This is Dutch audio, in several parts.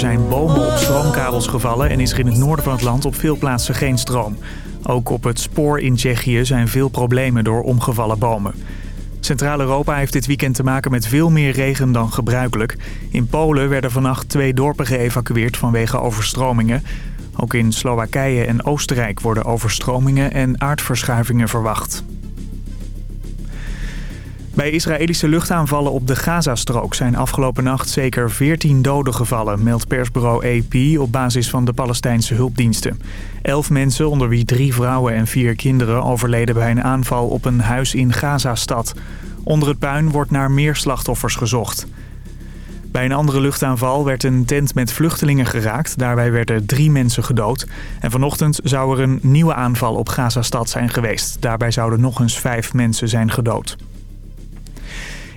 zijn bomen op stroomkabels gevallen en is er in het noorden van het land op veel plaatsen geen stroom. Ook op het spoor in Tsjechië zijn veel problemen door omgevallen bomen. Centraal-Europa heeft dit weekend te maken met veel meer regen dan gebruikelijk. In Polen werden vannacht twee dorpen geëvacueerd vanwege overstromingen. Ook in Slowakije en Oostenrijk worden overstromingen en aardverschuivingen verwacht. Bij Israëlische luchtaanvallen op de Gazastrook zijn afgelopen nacht zeker 14 doden gevallen, meldt persbureau AP op basis van de Palestijnse hulpdiensten. Elf mensen, onder wie drie vrouwen en vier kinderen, overleden bij een aanval op een huis in Gazastad. Onder het puin wordt naar meer slachtoffers gezocht. Bij een andere luchtaanval werd een tent met vluchtelingen geraakt. Daarbij werden drie mensen gedood. En vanochtend zou er een nieuwe aanval op Gazastad zijn geweest. Daarbij zouden nog eens vijf mensen zijn gedood.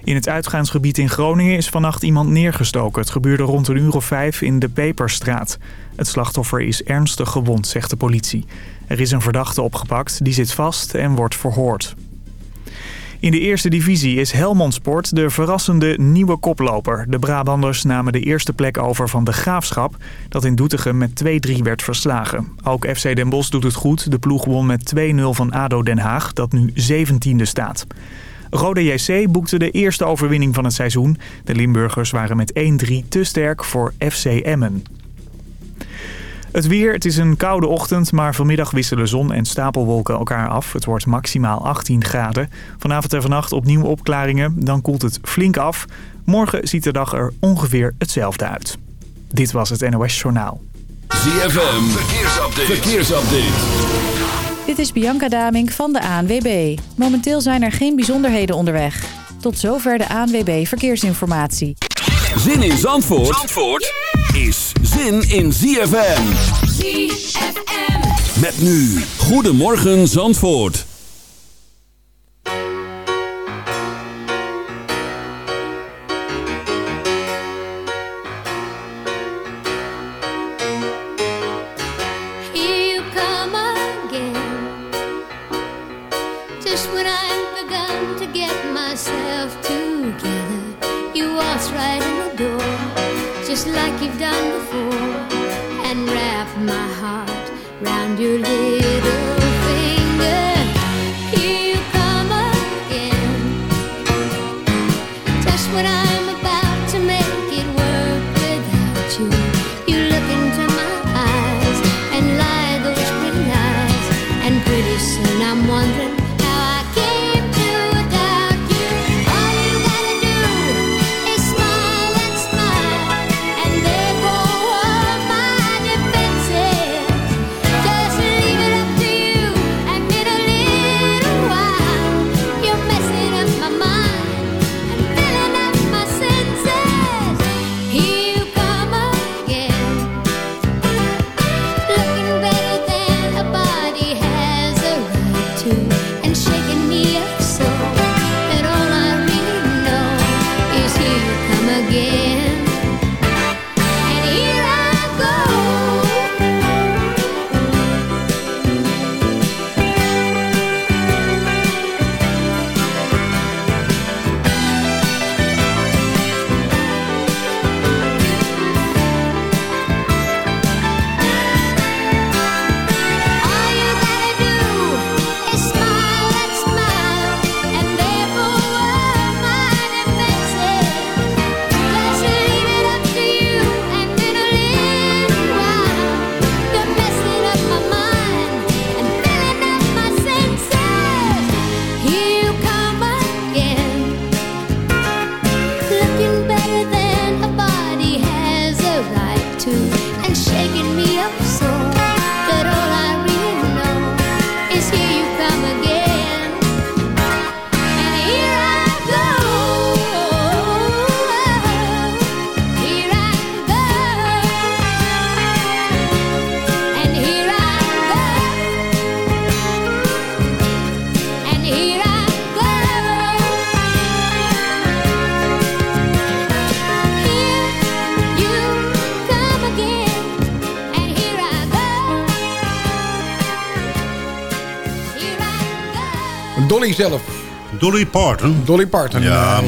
In het uitgaansgebied in Groningen is vannacht iemand neergestoken. Het gebeurde rond een uur of vijf in de Peperstraat. Het slachtoffer is ernstig gewond, zegt de politie. Er is een verdachte opgepakt, die zit vast en wordt verhoord. In de eerste divisie is Helmond Sport de verrassende nieuwe koploper. De Brabanders namen de eerste plek over van de Graafschap... dat in Doetinchem met 2-3 werd verslagen. Ook FC Den Bosch doet het goed. De ploeg won met 2-0 van ADO Den Haag, dat nu 17e staat. Rode JC boekte de eerste overwinning van het seizoen. De Limburgers waren met 1-3 te sterk voor FC Emmen. Het weer, het is een koude ochtend, maar vanmiddag wisselen zon en stapelwolken elkaar af. Het wordt maximaal 18 graden. Vanavond en vannacht opnieuw opklaringen, dan koelt het flink af. Morgen ziet de dag er ongeveer hetzelfde uit. Dit was het NOS Journaal. ZFM, verkeersupdate. verkeersupdate. Dit is Bianca Damink van de ANWB. Momenteel zijn er geen bijzonderheden onderweg. Tot zover de ANWB Verkeersinformatie. Zin in Zandvoort, Zandvoort is zin in ZFM. ZFM. Met nu, Goedemorgen Zandvoort. Zelf. Dolly Parton. Dolly Parton. Ja, eh,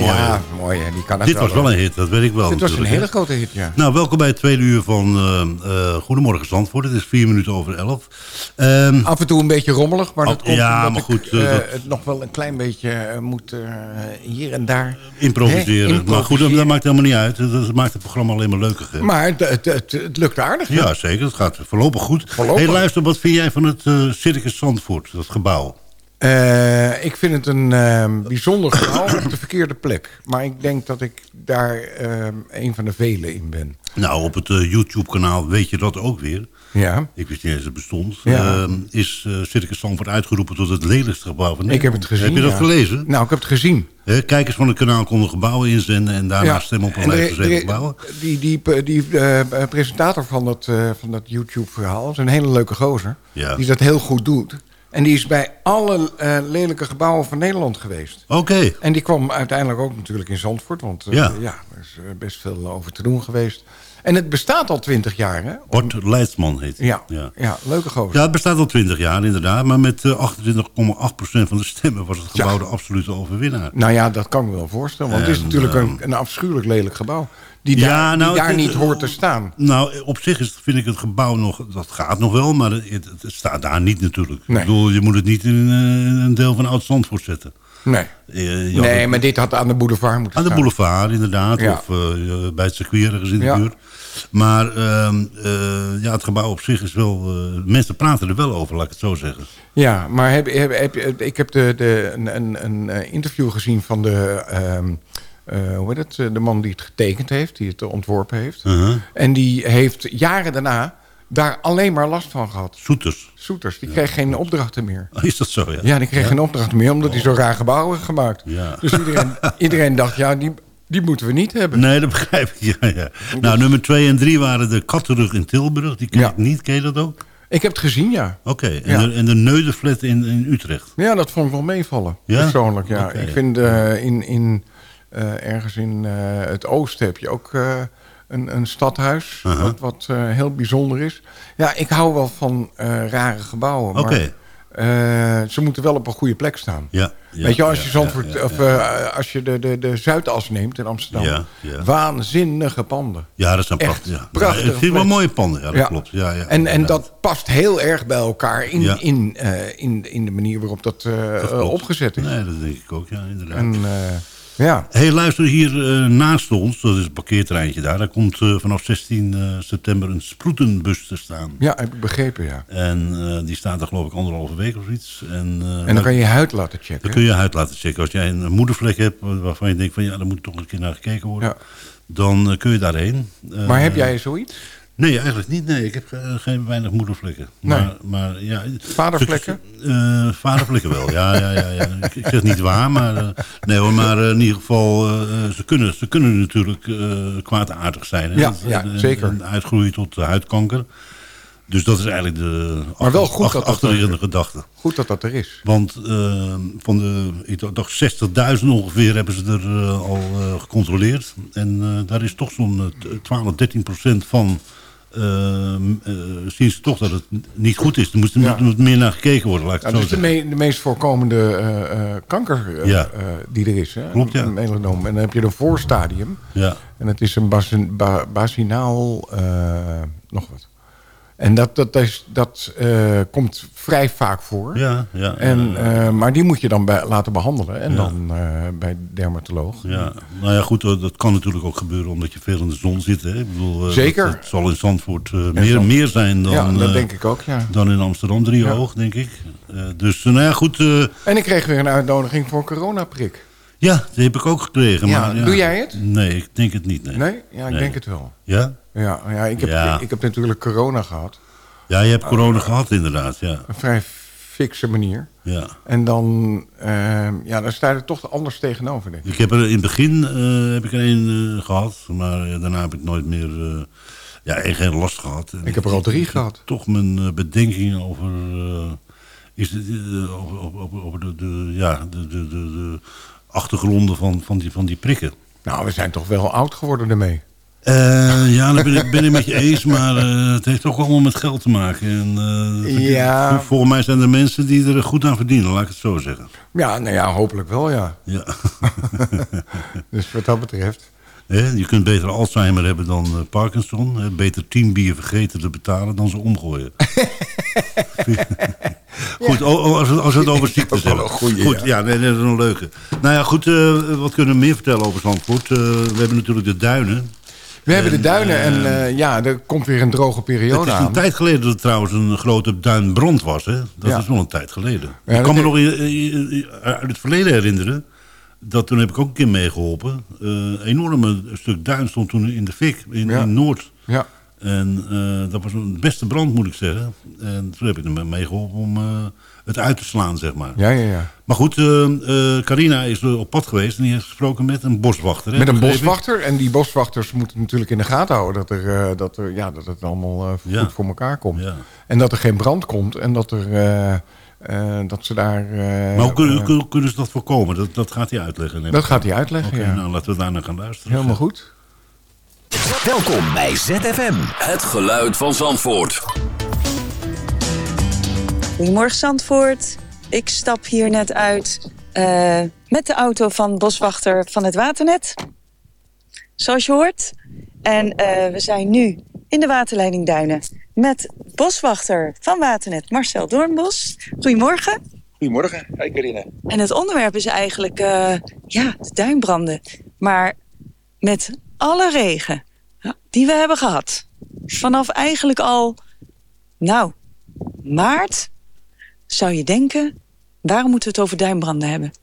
mooi, Ja. Die kan Dit was wel een hit, dat weet ik wel Dit was een hele grote hit, ja. Nou, welkom bij het tweede uur van eh, eh, Goedemorgen Zandvoort. Het is vier minuten over elf. Ehm, Af en toe een beetje rommelig, maar dat Oh, komt ja, omdat maar ik goed, dat- het nog wel een klein beetje moet hier en daar... improviseren. Hè, Maar goed, dat, maakt helemaal niet uit. Dat, maakt het programma alleen maar leuker. hè. Maar het, het, het, het lukt aardig. hè? Ja, zeker. Het gaat voorlopig goed. Voorlopig. Hey, luister, wat vind jij van het Circus Zandvoort, dat gebouw? Eh, ik vind het een eh, bijzonder gebouw op de verkeerde plek. Maar ik denk dat ik daar eh, een van de velen in ben. Nou, op het eh, YouTube-kanaal weet je dat ook weer. Ja, Ik wist niet eens dat het bestond. Ja. Ehm, is eh, Circus Zandvoort uitgeroepen tot het lelijkste gebouw van ik heb Nederland. het gezien. Heb je dat ja. gelezen? Nou, ik heb het gezien. Kijkers van het kanaal konden gebouwen inzenden... en daarna stemmen op een en lijst gebouwen. Die, die, die presentator van dat, van dat YouTube-verhaal is een hele leuke gozer. Ja. Die dat heel goed doet. En die is bij alle eh, lelijke gebouwen van Nederland geweest. Oké. En die kwam uiteindelijk ook natuurlijk in Zandvoort. Want eh, Ja. ja. er is eh, best veel over te doen geweest. En het bestaat al twintig jaar, hè? Bart Leidsman heet hij. Ja, ja. leuke gozer. Ja, het bestaat al 20 jaar inderdaad. Maar met eh, 28,8% van de stemmen was het gebouw Ja. de absolute overwinnaar. Nou ja, dat kan ik me wel voorstellen. Want het is natuurlijk een, ehm, een afschuwelijk lelijk gebouw. Die Ja, daar, nou, die daar het- niet hoort te staan. Nou, op zich is, vind ik het gebouw nog... Dat gaat nog wel, maar het, het staat daar niet natuurlijk. Nee. Ik bedoel, je moet het niet in eh, een deel van Oud-Zandvoort zetten. Nee. Eh, Nee, maar dit had aan de boulevard moeten Aan de staan. boulevard, inderdaad. Ja. Of eh, bij het circuit ergens in de Ja. buurt. Maar ehm, eh, ja, het gebouw op zich is wel... eh, mensen praten er wel over, laat ik het zo zeggen. Ja, maar heb, heb, heb, ik heb de, de, een, een, eh, interview gezien van de, ehm, eh, hoe heet het, de man die het getekend heeft, die het ontworpen heeft. Uh-huh. En die heeft jaren daarna daar alleen maar last van gehad. Soeters. Soeters, die kreeg geen opdrachten meer. Is dat zo, ja? Ja, die kreeg geen opdrachten meer, omdat hij zo raar gebouwen gemaakt. Ja. Dus iedereen, iedereen dacht, ja, die, die moeten we niet hebben. Nee, dat begrijp ik. Ja, ja. Nou, nummer 2 en 3 waren de Kattenrug in Tilburg. Die ken Ja. ik niet. Ken je dat ook? Ik heb het gezien, ja. Oké. En, Ja. de, en de Neudenflat in, in Utrecht. Ja, dat vond ik wel meevallen, Ja? persoonlijk. Ja. Ik vind eh, in, in, eh, ergens in eh, het oosten heb je ook een, een stadhuis... Wat, wat heel bijzonder is. Ja, ik hou wel van rare gebouwen. Oké. Eh, ze moeten wel op een goede plek staan. Ja, ja, Weet je, als je, Zandvoort, ja, ja, of, eh, als je de, de, de Zuidas neemt in Amsterdam... Waanzinnige panden. Ja, dat zijn Echt prachtig. Ja. prachtige Het zijn wel mooie panden, ja, dat klopt. Ja, ja, en, en dat past heel erg bij elkaar in, in, eh, in, in de manier waarop dat, opgezet is. Nee, dat denk ik ook, ja, inderdaad. En ja, hey, luister, hier eh, naast ons, dat is een parkeertreintje daar... daar komt eh, vanaf 16 eh, september een sproetenbus te staan. ja, heb ik begrepen, ja. En die staat er geloof ik anderhalve week of iets. En, En dan kan je je huid laten checken. Dan kun je huid laten checken. Als jij een moedervlek hebt waarvan je denkt van ja, daar moet toch een keer naar gekeken worden. Ja. Dan kun je daarheen. Maar heb jij zoiets? Nee, eigenlijk niet. Nee, ik heb ge- geen weinig moedervlekken. Nee. Maar, maar ja, Vadervlekken? Eh, vadervlekken wel, ja. ja, ja, ja. Ik, ik zeg niet waar, maar, eh, nee, hoor, maar eh, in ieder geval, ze, kunnen, ze kunnen natuurlijk kwaadaardig zijn. Hè? Ja, Dat- ja, en- zeker. En uitgroeien tot huidkanker. Dus dat is eigenlijk de Maar wel goed achter- dat dat achterliggende gedachte. Goed dat dat er is. Want van de, ik dacht 60.000 ongeveer hebben ze er al gecontroleerd. En daar is toch zo'n eh, 12, 13 procent van... eh, eh, zien ze toch dat het niet goed is. Er moet, Ja. moet meer naar gekeken worden, laat ik het dat zo is de, zeggen. me- de meest voorkomende eh, kanker Ja. die er is. Hè? Klopt, ja. Een melanoom. En dan heb je een voorstadium. Ja. En het is een basin, ba- basinaal nog wat. En dat, dat, dat eh, komt vrij vaak voor. Ja, ja, En, eh, maar die moet je dan bij, laten behandelen. En Ja. dan eh, bij de dermatoloog. Ja, nou ja, goed, dat kan natuurlijk ook gebeuren omdat je veel in de zon zit. Hè? Ik bedoel, Zeker. Dat zal in Zandvoort meer, meer zijn dan, ja, dat denk ik ook, ja. dan in Amsterdam driehoog, denk ik. Dus, nou ja, goed. En ik kreeg weer een uitnodiging voor een coronaprik. Ja, die heb ik ook gekregen. Ja, maar, ja. doe jij het? Nee, ik denk het niet. Nee? Nee? Ja, ik Nee. denk het wel. Ja? Ja, ja, ik, heb, Ja. ik heb natuurlijk corona gehad. Ja, je hebt corona gehad inderdaad, ja. Een vrij fikse manier. ja. En dan, eh, ja, dan sta je er toch anders tegenover, denk ik. Ik heb er in het begin eh, heb ik er een eh, gehad, maar eh, daarna heb ik nooit meer ja, één geen last gehad. En Ik heb er al drie gehad. Toch mijn bedenkingen over, is het, over, over, over- over de, de, ja, de, de, de, de achtergronden van, van, die, van die prikken. Nou, we zijn toch wel oud geworden ermee. Uh, ja, dat ben ik, ben ik met je eens, maar uh, het heeft ook allemaal met geld te maken. En, uh, ja. Volgens mij zijn er mensen die er goed aan verdienen, laat ik het zo zeggen. Ja, nou ja, hopelijk wel, ja. ja. dus wat dat betreft... je kunt beter Alzheimer hebben dan Parkinson. beter tien bier vergeten te betalen dan ze omgooien. goed, als, we, als we het over ziektes hebben. Goeie, goed, ja, nee, dat is een leuke. Nou ja, goed, wat kunnen we meer vertellen over Zandvoort? we hebben natuurlijk de duinen. We hebben de duinen en uh, ja, er komt weer een droge periode aan. Het is een tijd geleden dat er trouwens een grote duinbrand was. Hè? Dat is wel een tijd geleden. ik kan me nog uit het verleden herinneren. Dat toen heb ik ook een keer meegeholpen. Een uh, enorme stuk duin stond toen in de fik in, in Noord. Ja. En uh, dat was een beste brand, moet ik zeggen. En toen heb ik hem meegeholpen om het uit te slaan, zeg maar. Ja, ja, ja. Maar goed, uh, Carina is op pad geweest en die heeft gesproken met een boswachter. Hè? Met een boswachter. En die boswachters moeten natuurlijk in de gaten houden dat, er, uh, dat, er, ja, dat het allemaal goed ja. voor elkaar komt. Ja. En dat er geen brand komt en dat, er, dat ze daar... maar hoe kunnen, kunnen, ze dat voorkomen? Dat, dat gaat hij uitleggen. Dat gaat hij uitleggen, okay, ja. Nou, laten we daarna gaan luisteren. Helemaal goed. Welkom bij ZFM. Het geluid van Zandvoort. Goedemorgen Zandvoort. Ik stap hier net uit uh, met de auto van boswachter van het Waternet. Zoals je hoort. En uh, we zijn nu in de waterleiding Duinen met boswachter van Waternet Marcel Doornbos. Goedemorgen. Goedemorgen, hi Karine. En het onderwerp is eigenlijk uh, ja, de duinbranden. Maar met alle regen die we hebben gehad. Vanaf eigenlijk al, nou, maart zou je denken, waarom moeten we het over duinbranden hebben?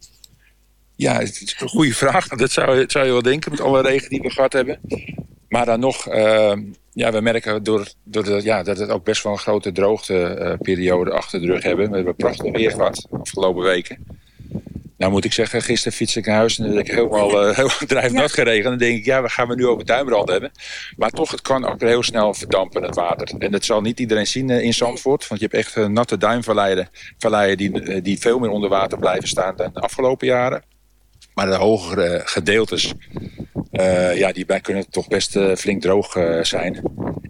Ja, het is een goede vraag. Dat zou, zou je wel denken met alle regen die we gehad hebben. Maar dan nog, uh, ja, we merken door, door de, ja, dat het ook best wel een grote droogteperiode uh, achter de rug hebben. We hebben prachtig weer gehad de afgelopen weken. Nou moet ik zeggen, gisteren fiets ik naar huis en dan ik helemaal, uh, helemaal drijfnat ja. geregend. En dan denk ik, ja, we gaan we nu over duinbrand hebben. Maar toch, het kan ook heel snel verdampen, het water. En dat zal niet iedereen zien uh, in Zandvoort. Want je hebt echt natte duinvalleien valleien die, die veel meer onder water blijven staan dan de afgelopen jaren. Maar de hogere gedeeltes, uh, ja, die bij kunnen toch best uh, flink droog uh, zijn.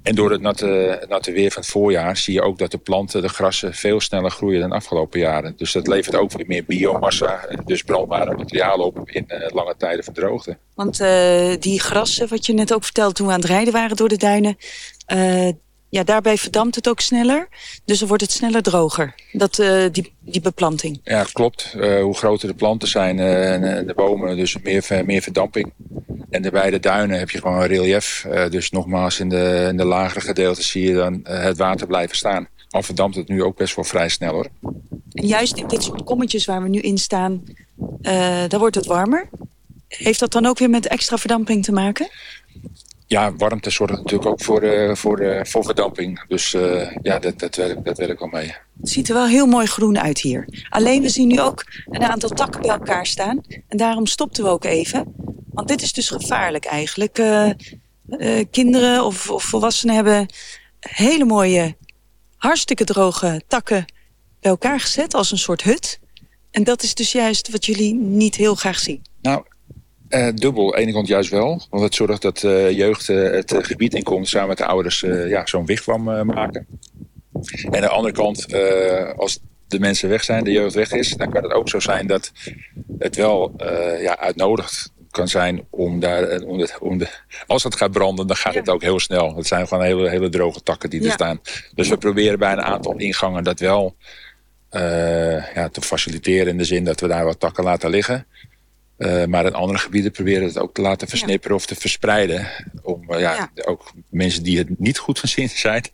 En door het natte, natte weer van het voorjaar zie je ook dat de planten, de grassen, veel sneller groeien dan de afgelopen jaren. Dus dat levert ook weer meer biomassa, dus brandbare materialen op in lange tijden van droogte. Want die grassen, wat je net ook vertelde toen we aan het rijden waren door de duinen, ja, daarbij verdampt het ook sneller. Dus dan wordt het sneller droger, dat, uh, die, die beplanting. Ja, klopt. Uh, hoe groter de planten zijn uh, en de bomen, dus meer, meer verdamping. En bij de duinen heb je gewoon een relief. dus nogmaals, in de, in de lagere gedeelten zie je dan het water blijven staan. Al verdampt het nu ook best wel vrij snel hoor. En juist in dit soort kommetjes waar we nu in staan, daar wordt het warmer. Heeft dat dan ook weer met extra verdamping te maken? Ja, warmte zorgt natuurlijk ook voor, uh, voor, uh, voor verdamping. Dus uh, ja, dat, dat, werkt, dat werkt wel mee. Het ziet er wel heel mooi groen uit hier. Alleen we zien nu ook een aantal takken bij elkaar staan. En daarom stopten we ook even. Want dit is dus gevaarlijk eigenlijk. kinderen of, of volwassenen hebben hele mooie, hartstikke droge takken bij elkaar gezet als een soort hut. En dat is dus juist wat jullie niet heel graag zien. Nou, uh, dubbel, aan de kant juist wel. Want het zorgt dat uh, jeugd uh, het gebied inkomt samen met de ouders ja, zo'n wigwam maken. En aan de andere kant, als de mensen weg zijn, de jeugd weg is, dan kan het ook zo zijn dat het wel ja, uitnodigd kan zijn om daar, om de, om de, als het gaat branden, dan gaat ja. het ook heel snel. Het zijn gewoon hele, hele droge takken die ja. er staan. Dus we proberen bij een aantal ingangen dat wel ja, te faciliteren in de zin dat we daar wat takken laten liggen. Uh, maar in andere gebieden proberen het ook te laten versnipperen ja. of te verspreiden. Om uh, ja, ja, ook mensen die het niet goed van zin zijn.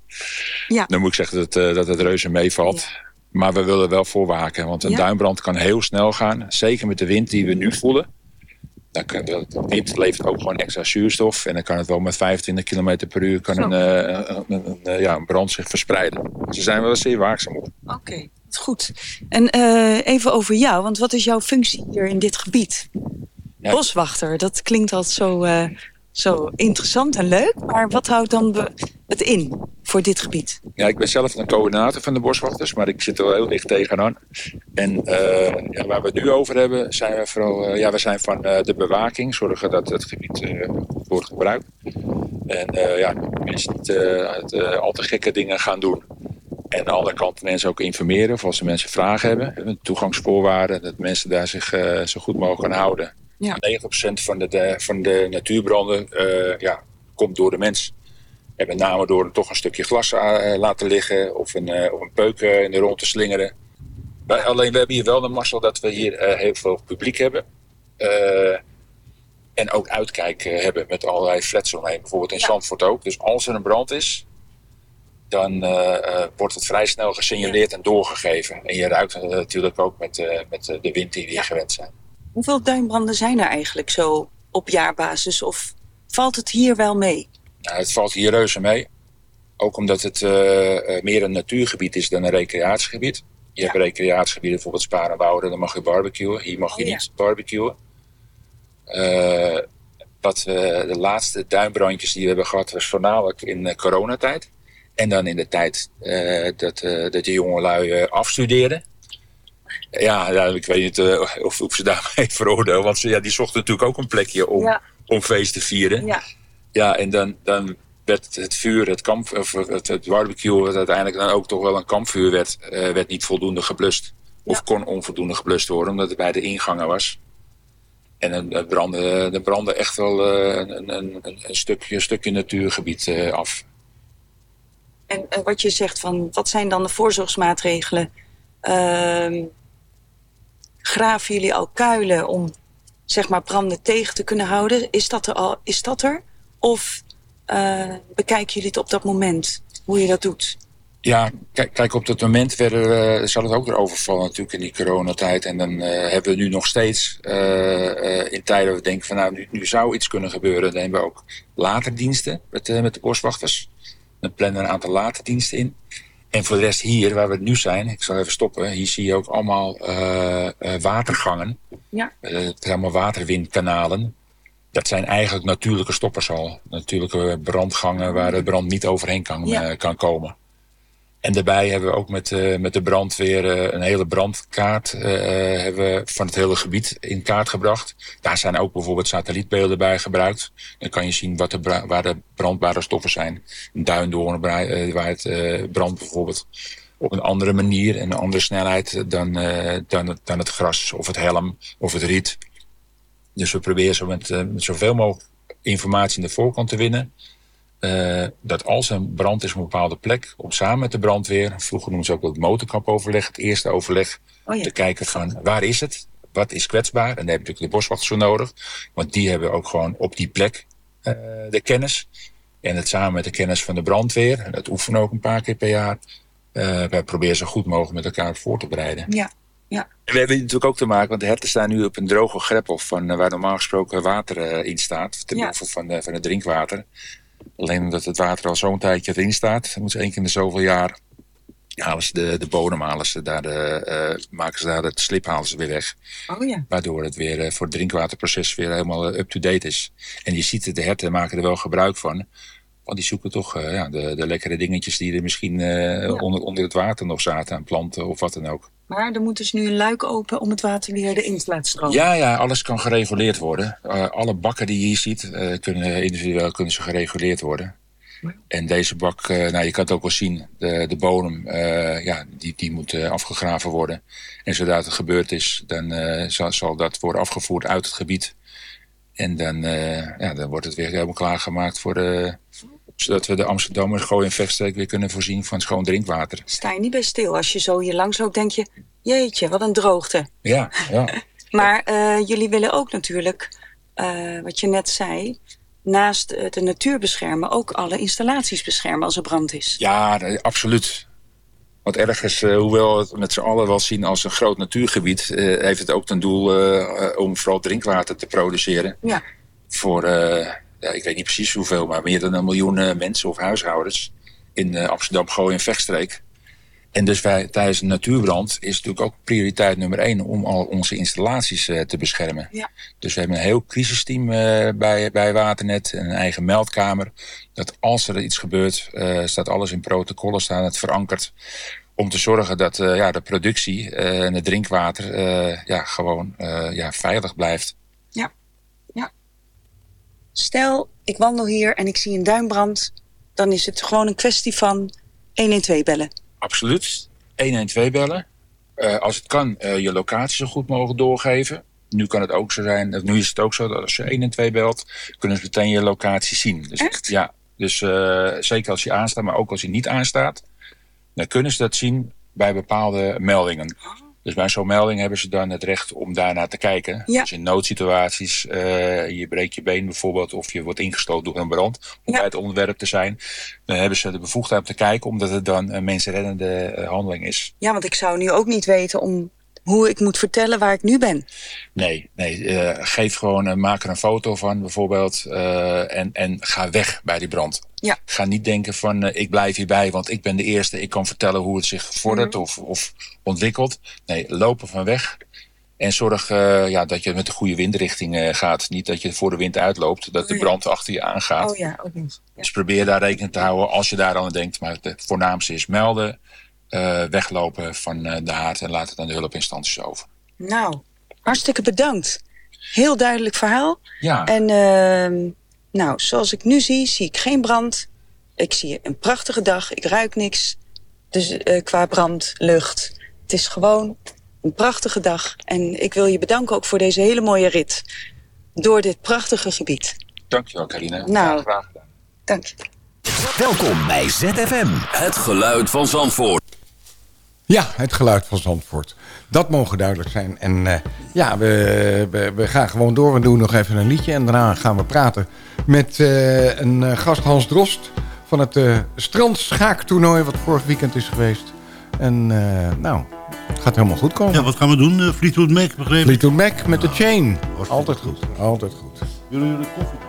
Ja. Dan moet ik zeggen dat, uh, dat het reuze meevalt. Maar we willen wel voorwaken. Want een duinbrand kan heel snel gaan. Zeker met de wind die we nu voelen. Dan kan, de wind levert ook gewoon extra zuurstof. En dan kan het wel met 25 km per uur kan een, een, een, een, ja, een brand zich verspreiden. Ze zijn wel zeer waakzaam op. Oké. Okay. Goed. En uh, even over jou, want wat is jouw functie hier in dit gebied? Ja. Boswachter, dat klinkt altijd zo, uh, zo interessant en leuk. Maar wat houdt dan het in voor dit gebied? Ja, ik ben zelf een coördinator van de boswachters, maar ik zit er wel heel dicht tegenaan. En uh, ja, waar we het nu over hebben, zijn we vooral ja, we zijn van de bewaking, zorgen dat het gebied goed wordt gebruikt. En ja, mensen niet al te gekke dingen gaan doen. En aan de andere kant mensen ook informeren of als ze mensen vragen hebben. Toegangsvoorwaarden, dat mensen daar zich zo goed mogelijk aan houden. Ja. 90% van de, de, van de natuurbranden ja, komt door de mens. En met name door toch een stukje glas laten liggen of een, of een peuk in de rond te slingeren. alleen we hebben hier wel de mazzel dat we hier heel veel publiek hebben. En ook uitkijk eh, hebben met allerlei flats omheen. Bijvoorbeeld in Zandvoort ook. Dus als er een brand is, dan uh, wordt het vrij snel gesignaleerd en doorgegeven. En je ruikt het natuurlijk ook met, met de wind die we ja. gewend zijn. Hoeveel duinbranden zijn er eigenlijk zo op jaarbasis? Of valt het hier wel mee? Nou, het valt hier reuze mee. Ook omdat het meer een natuurgebied is dan een recreatiegebied. Je ja. hebt recreatiegebieden, bijvoorbeeld Sparenwouden, dan mag je barbecuen. Hier mag je oh, niet barbecuen. Uh, wat de laatste duinbrandjes die we hebben gehad, was voornamelijk in coronatijd. En dan in de tijd uh, dat, dat de jongelui afstudeerden. Ja, ik weet niet of, of ze daarmee veroordelen. Want ze, ja, die zochten natuurlijk ook een plekje om, ja. om feest te vieren. Ja, ja en dan, dan werd het vuur, het, kamp, of het, het barbecue, wat uiteindelijk dan ook toch wel een kampvuur werd, werd niet voldoende geblust. Of kon onvoldoende geblust worden, omdat het bij de ingangen was. En er brandde, brandde echt wel eh, een, een, een, stukje, een stukje natuurgebied eh, af. En wat je zegt van, wat zijn dan de voorzorgsmaatregelen? Uh, graven jullie al kuilen om zeg maar branden tegen te kunnen houden? Is dat er al? Is dat er? Of uh, bekijken jullie het op dat moment, hoe je dat doet? Ja, kijk, kijk op dat moment werden, uh, zal het ook weer overvallen natuurlijk in die coronatijd. En dan uh, hebben we nu nog steeds uh, in tijden dat we denken van nou, nu, zou iets kunnen gebeuren. Dan hebben we ook laterdiensten met, met de boswachters. Dan plannen een aantal laterdiensten in. En voor de rest hier, waar we nu zijn, ik zal even stoppen. Hier zie je ook allemaal watergangen. Ja. het zijn allemaal waterwindkanalen. Dat zijn eigenlijk natuurlijke stoppers al. Natuurlijke brandgangen waar de brand niet overheen kan, ja. kan komen. En daarbij hebben we ook met, uh, met de brandweer uh, een hele brandkaart uh, hebben we van het hele gebied in kaart gebracht. Daar zijn ook bijvoorbeeld satellietbeelden bij gebruikt. Dan kan je zien wat de waar de brandbare stoffen zijn. Een duindoorn waar het brandt bijvoorbeeld op een andere manier en een andere snelheid dan, dan, het, dan het gras of het helm of het riet. Dus we proberen zo met, met zoveel mogelijk informatie in de voorkant te winnen. Uh, dat als een brand is op een bepaalde plek, om samen met de brandweer, vroeger noemen ze ook wel het motorkapoverleg, het eerste overleg, oh ja. te kijken van waar is het, wat is kwetsbaar. En daar heb je natuurlijk de boswachters voor nodig, want die hebben ook gewoon op die plek uh, de kennis. En het samen met de kennis van de brandweer, en dat oefenen ook een paar keer per jaar, uh, wij proberen zo goed mogelijk met elkaar voor te bereiden. Ja. Ja. En we hebben natuurlijk ook te maken, want de herten staan nu op een droge greppel van waar normaal gesproken water in staat, ten ja. van, van het drinkwater. Alleen omdat het water al zo'n tijdje erin staat, moeten ze één keer in de zoveel jaar halen ze de, de bodem, halen ze daar de, uh, maken ze daar het slip halen ze weer weg. Oh ja. Waardoor het weer uh, voor het drinkwaterproces weer helemaal uh, up-to-date is. En je ziet het, de herten maken er wel gebruik van. Want die zoeken toch ja, de, de lekkere dingetjes die er misschien ja. onder, onder het water nog zaten aan planten of wat dan ook. Maar er moet dus nu een luik open om het water weer erin te laten stromen. Ja, ja, alles kan gereguleerd worden. Uh, alle bakken die je hier ziet, uh, kunnen individueel kunnen ze gereguleerd worden. En deze bak, uh, nou, je kan het ook wel zien, de, de bodem, ja, die, die moet afgegraven worden. En zodra het gebeurd is, dan zal, zal dat worden afgevoerd uit het gebied. En dan, ja, dan wordt het weer helemaal klaargemaakt voor de, zodat we de Amsterdammers Gooi en Vechtstreek weer kunnen voorzien van schoon drinkwater. Sta je niet bij stil. Als je zo hier langs loopt, denk je... jeetje, wat een droogte. Ja, ja. maar uh, jullie willen ook natuurlijk, uh, wat je net zei... naast de natuur beschermen, ook alle installaties beschermen als er brand is. Ja, absoluut. Want ergens, uh, hoewel we het met z'n allen wel zien als een groot natuurgebied... heeft het ook ten doel om vooral drinkwater te produceren. Ja. Voor ja, ik weet niet precies hoeveel, maar meer dan een miljoen uh, mensen of huishoudens in uh, Amsterdam, Gooi en Vechtstreek. En dus wij, tijdens een natuurbrand is natuurlijk ook prioriteit nummer één om al onze installaties uh, te beschermen. Ja. Dus we hebben een heel crisisteam bij, bij Waternet, een eigen meldkamer. Dat als er iets gebeurt, staat alles in protocollen, staat het verankerd. Om te zorgen dat ja, de productie en het drinkwater ja, gewoon ja, veilig blijft. Stel, ik wandel hier en ik zie een duinbrand. Dan is het gewoon een kwestie van 112 bellen. Absoluut. 112 bellen. Uh, als het kan, uh, je locatie zo goed mogelijk doorgeven. Nu kan het ook zo zijn, nu is het ook zo dat als je 112 belt, kunnen ze meteen je locatie zien. Dus, Echt? Ja, dus uh, zeker als je aanstaat, maar ook als je niet aanstaat, dan kunnen ze dat zien bij bepaalde meldingen. Dus bij zo'n melding hebben ze dan het recht om daarnaar te kijken. Ja. Dus in noodsituaties, uh, je breekt je been bijvoorbeeld... of je wordt ingestoten door een brand, om Ja. bij het onderwerp te zijn... dan hebben ze de bevoegdheid om te kijken... omdat het dan een mensenreddende uh, handeling is. Ja, want ik zou nu ook niet weten om hoe ik moet vertellen waar ik nu ben. Nee, nee uh, geef gewoon, uh, maak er een foto van bijvoorbeeld... Uh, en, en ga weg bij die brand. Ja. Ga niet denken van ik blijf hierbij, want ik ben de eerste. Ik kan vertellen hoe het zich vordert Mhm. of, of ontwikkelt. Nee, lopen van weg. En zorg uh, ja, dat je met de goede windrichting uh, gaat. Niet dat je voor de wind uitloopt, dat Oh, de ja. brand achter je aangaat. Oh ja, ook niet. Ja. Dus probeer daar rekening te houden als je daar aan denkt. Maar het voornaamste is melden, uh, weglopen van uh, de haard en laat het aan de hulpinstanties over. Nou, hartstikke bedankt. Heel duidelijk verhaal. Ja, En uh, nou, zoals ik nu zie, zie ik geen brand. Ik zie een prachtige dag. Ik ruik niks. Dus uh, qua brand, lucht. Het is gewoon een prachtige dag. En ik wil je bedanken ook voor deze hele mooie rit. Door dit prachtige gebied. dankjewel Carine. Nou. Graag gedaan. Dank je. Welkom bij ZFM. Het geluid van Zandvoort. Ja, het geluid van Zandvoort. Dat mogen duidelijk zijn. En uh, ja, we, we, we, gaan gewoon door. We doen nog even een liedje. En daarna gaan we praten met uh, een uh, gast Hans Drost... van het uh, strandschaaktoernooi wat vorig weekend is geweest. En nou, het gaat helemaal goed komen. Ja, wat gaan we doen? Fleetwood Mac, begrepen? Fleetwood Mac met de chain. hartstikke Altijd goed. goed. Altijd goed. Willen jullie koffie?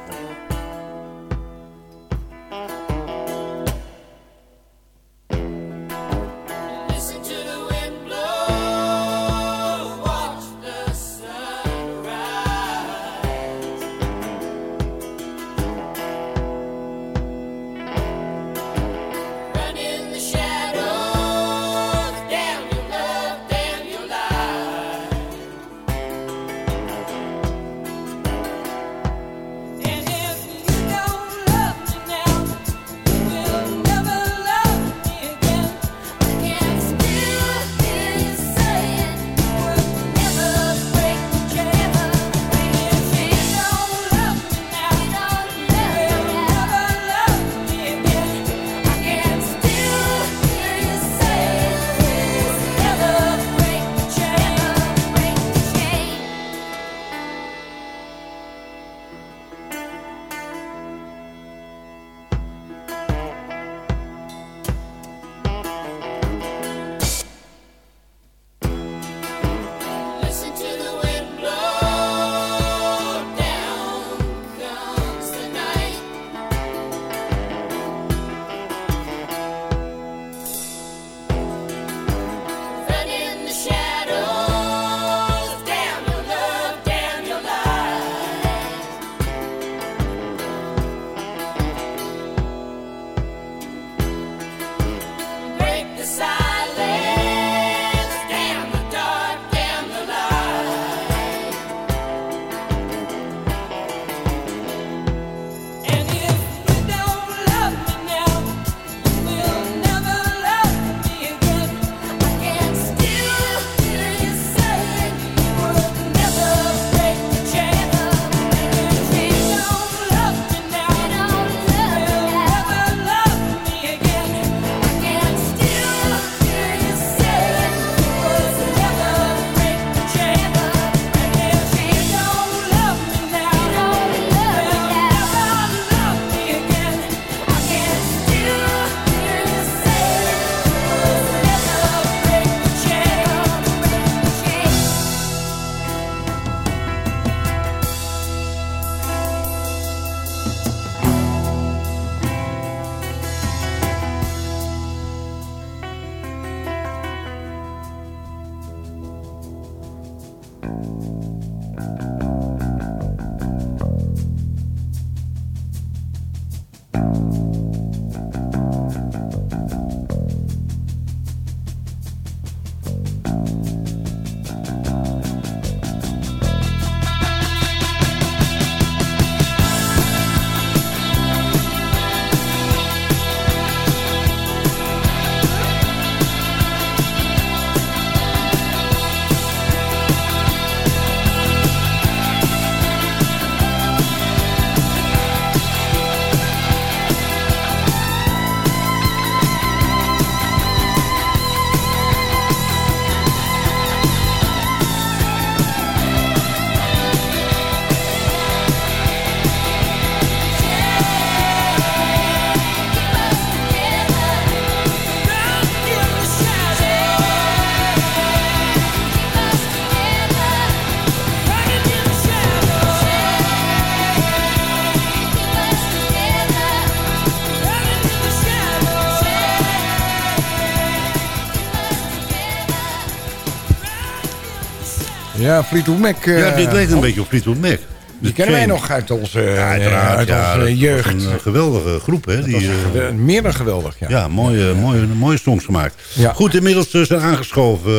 Ja, Fleetwood Mac. eh, ja, dit lijkt een beetje op Fleetwood Mac. Die kennen wij nog uit onze, Ja, eh, uit ja, onze jeugd. een eh, geweldige groep, hè? Die, eh, meer dan geweldig, ja. ja, mooie, mooie, mooie songs gemaakt. Ja. Goed, inmiddels eh, zijn aangeschoven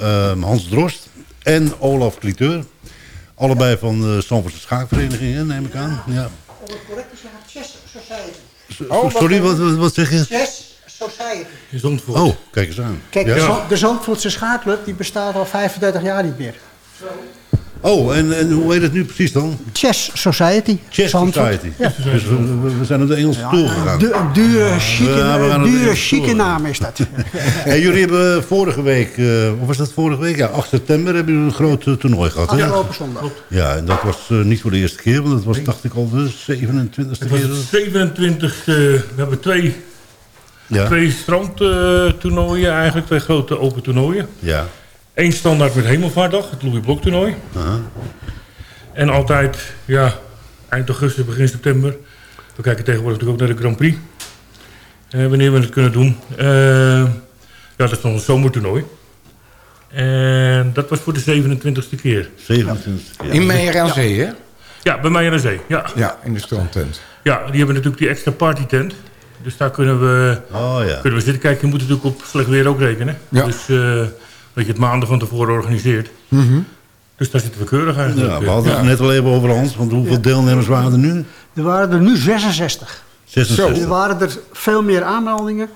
eh, eh, Hans Drost en Olaf Cliteur. Allebei van de Stamfordse Schaakvereniging, hè, neem ik aan. Ja. Oh, Sorry, wat, wat, wat zeg je? Chess Society. Zandvoort. Oh, kijk eens aan. Kijk, Ja. de, Zand- de Zandvoortse schaakclub die bestaat al 35 jaar niet meer. Oh, en, en hoe heet het nu precies dan? Chess Society. Chess Zandvoort. Society. Ja. Dus we, zijn op de Engelse stoel gegaan. Du- Een dure, chique, Ja, dure, chique naam is dat. En jullie hebben vorige week, eh, of was dat vorige week? Ja, 8 september hebben jullie een groot eh, toernooi gehad. Hè? Afgelopen zondag. Ja, en dat was eh, niet voor de eerste keer, want dat was, dacht ik, al de 27e Het was keer. het 27 we hebben twee, Ja, twee strandtoernooien eigenlijk, twee grote open toernooien. ja. Eén standaard met Hemelvaartdag, het Louis Blok toernooi. aha. En altijd, ja, eind augustus, begin september. We kijken tegenwoordig natuurlijk ook naar de Grand Prix. Eh, wanneer we het kunnen doen. Eh, ja, dat is nog een zomertoernooi. En dat was voor de 27e keer. 27e keer. In Meijer aan Zee, hè? Ja, bij mij aan zee. Ja. Ja, in de strandtent. ja, die hebben natuurlijk die extra partytent. Dus daar kunnen we, Oh ja. kunnen we zitten kijken. Je moet natuurlijk op slecht weer ook rekenen. Ja. Dus eh, dat je het maanden van tevoren organiseert. Dus daar zitten we keurig eigenlijk. Ja, we hadden het net al even over Hans, want hoeveel deelnemers waren er nu? Er waren er nu 66. 66. Er waren er veel meer aanmeldingen.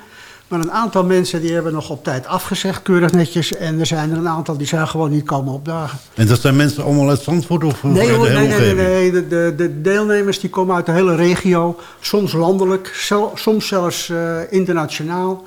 Maar een aantal mensen die hebben nog op tijd afgezegd, keurig netjes. En er zijn er een aantal die zijn gewoon niet komen opdagen. En dat zijn mensen allemaal uit Zandvoort of Nee uit hoor, de nee, nee, nee, nee. De, de, de deelnemers die komen uit de hele regio. Soms landelijk, zel- soms zelfs eh, internationaal.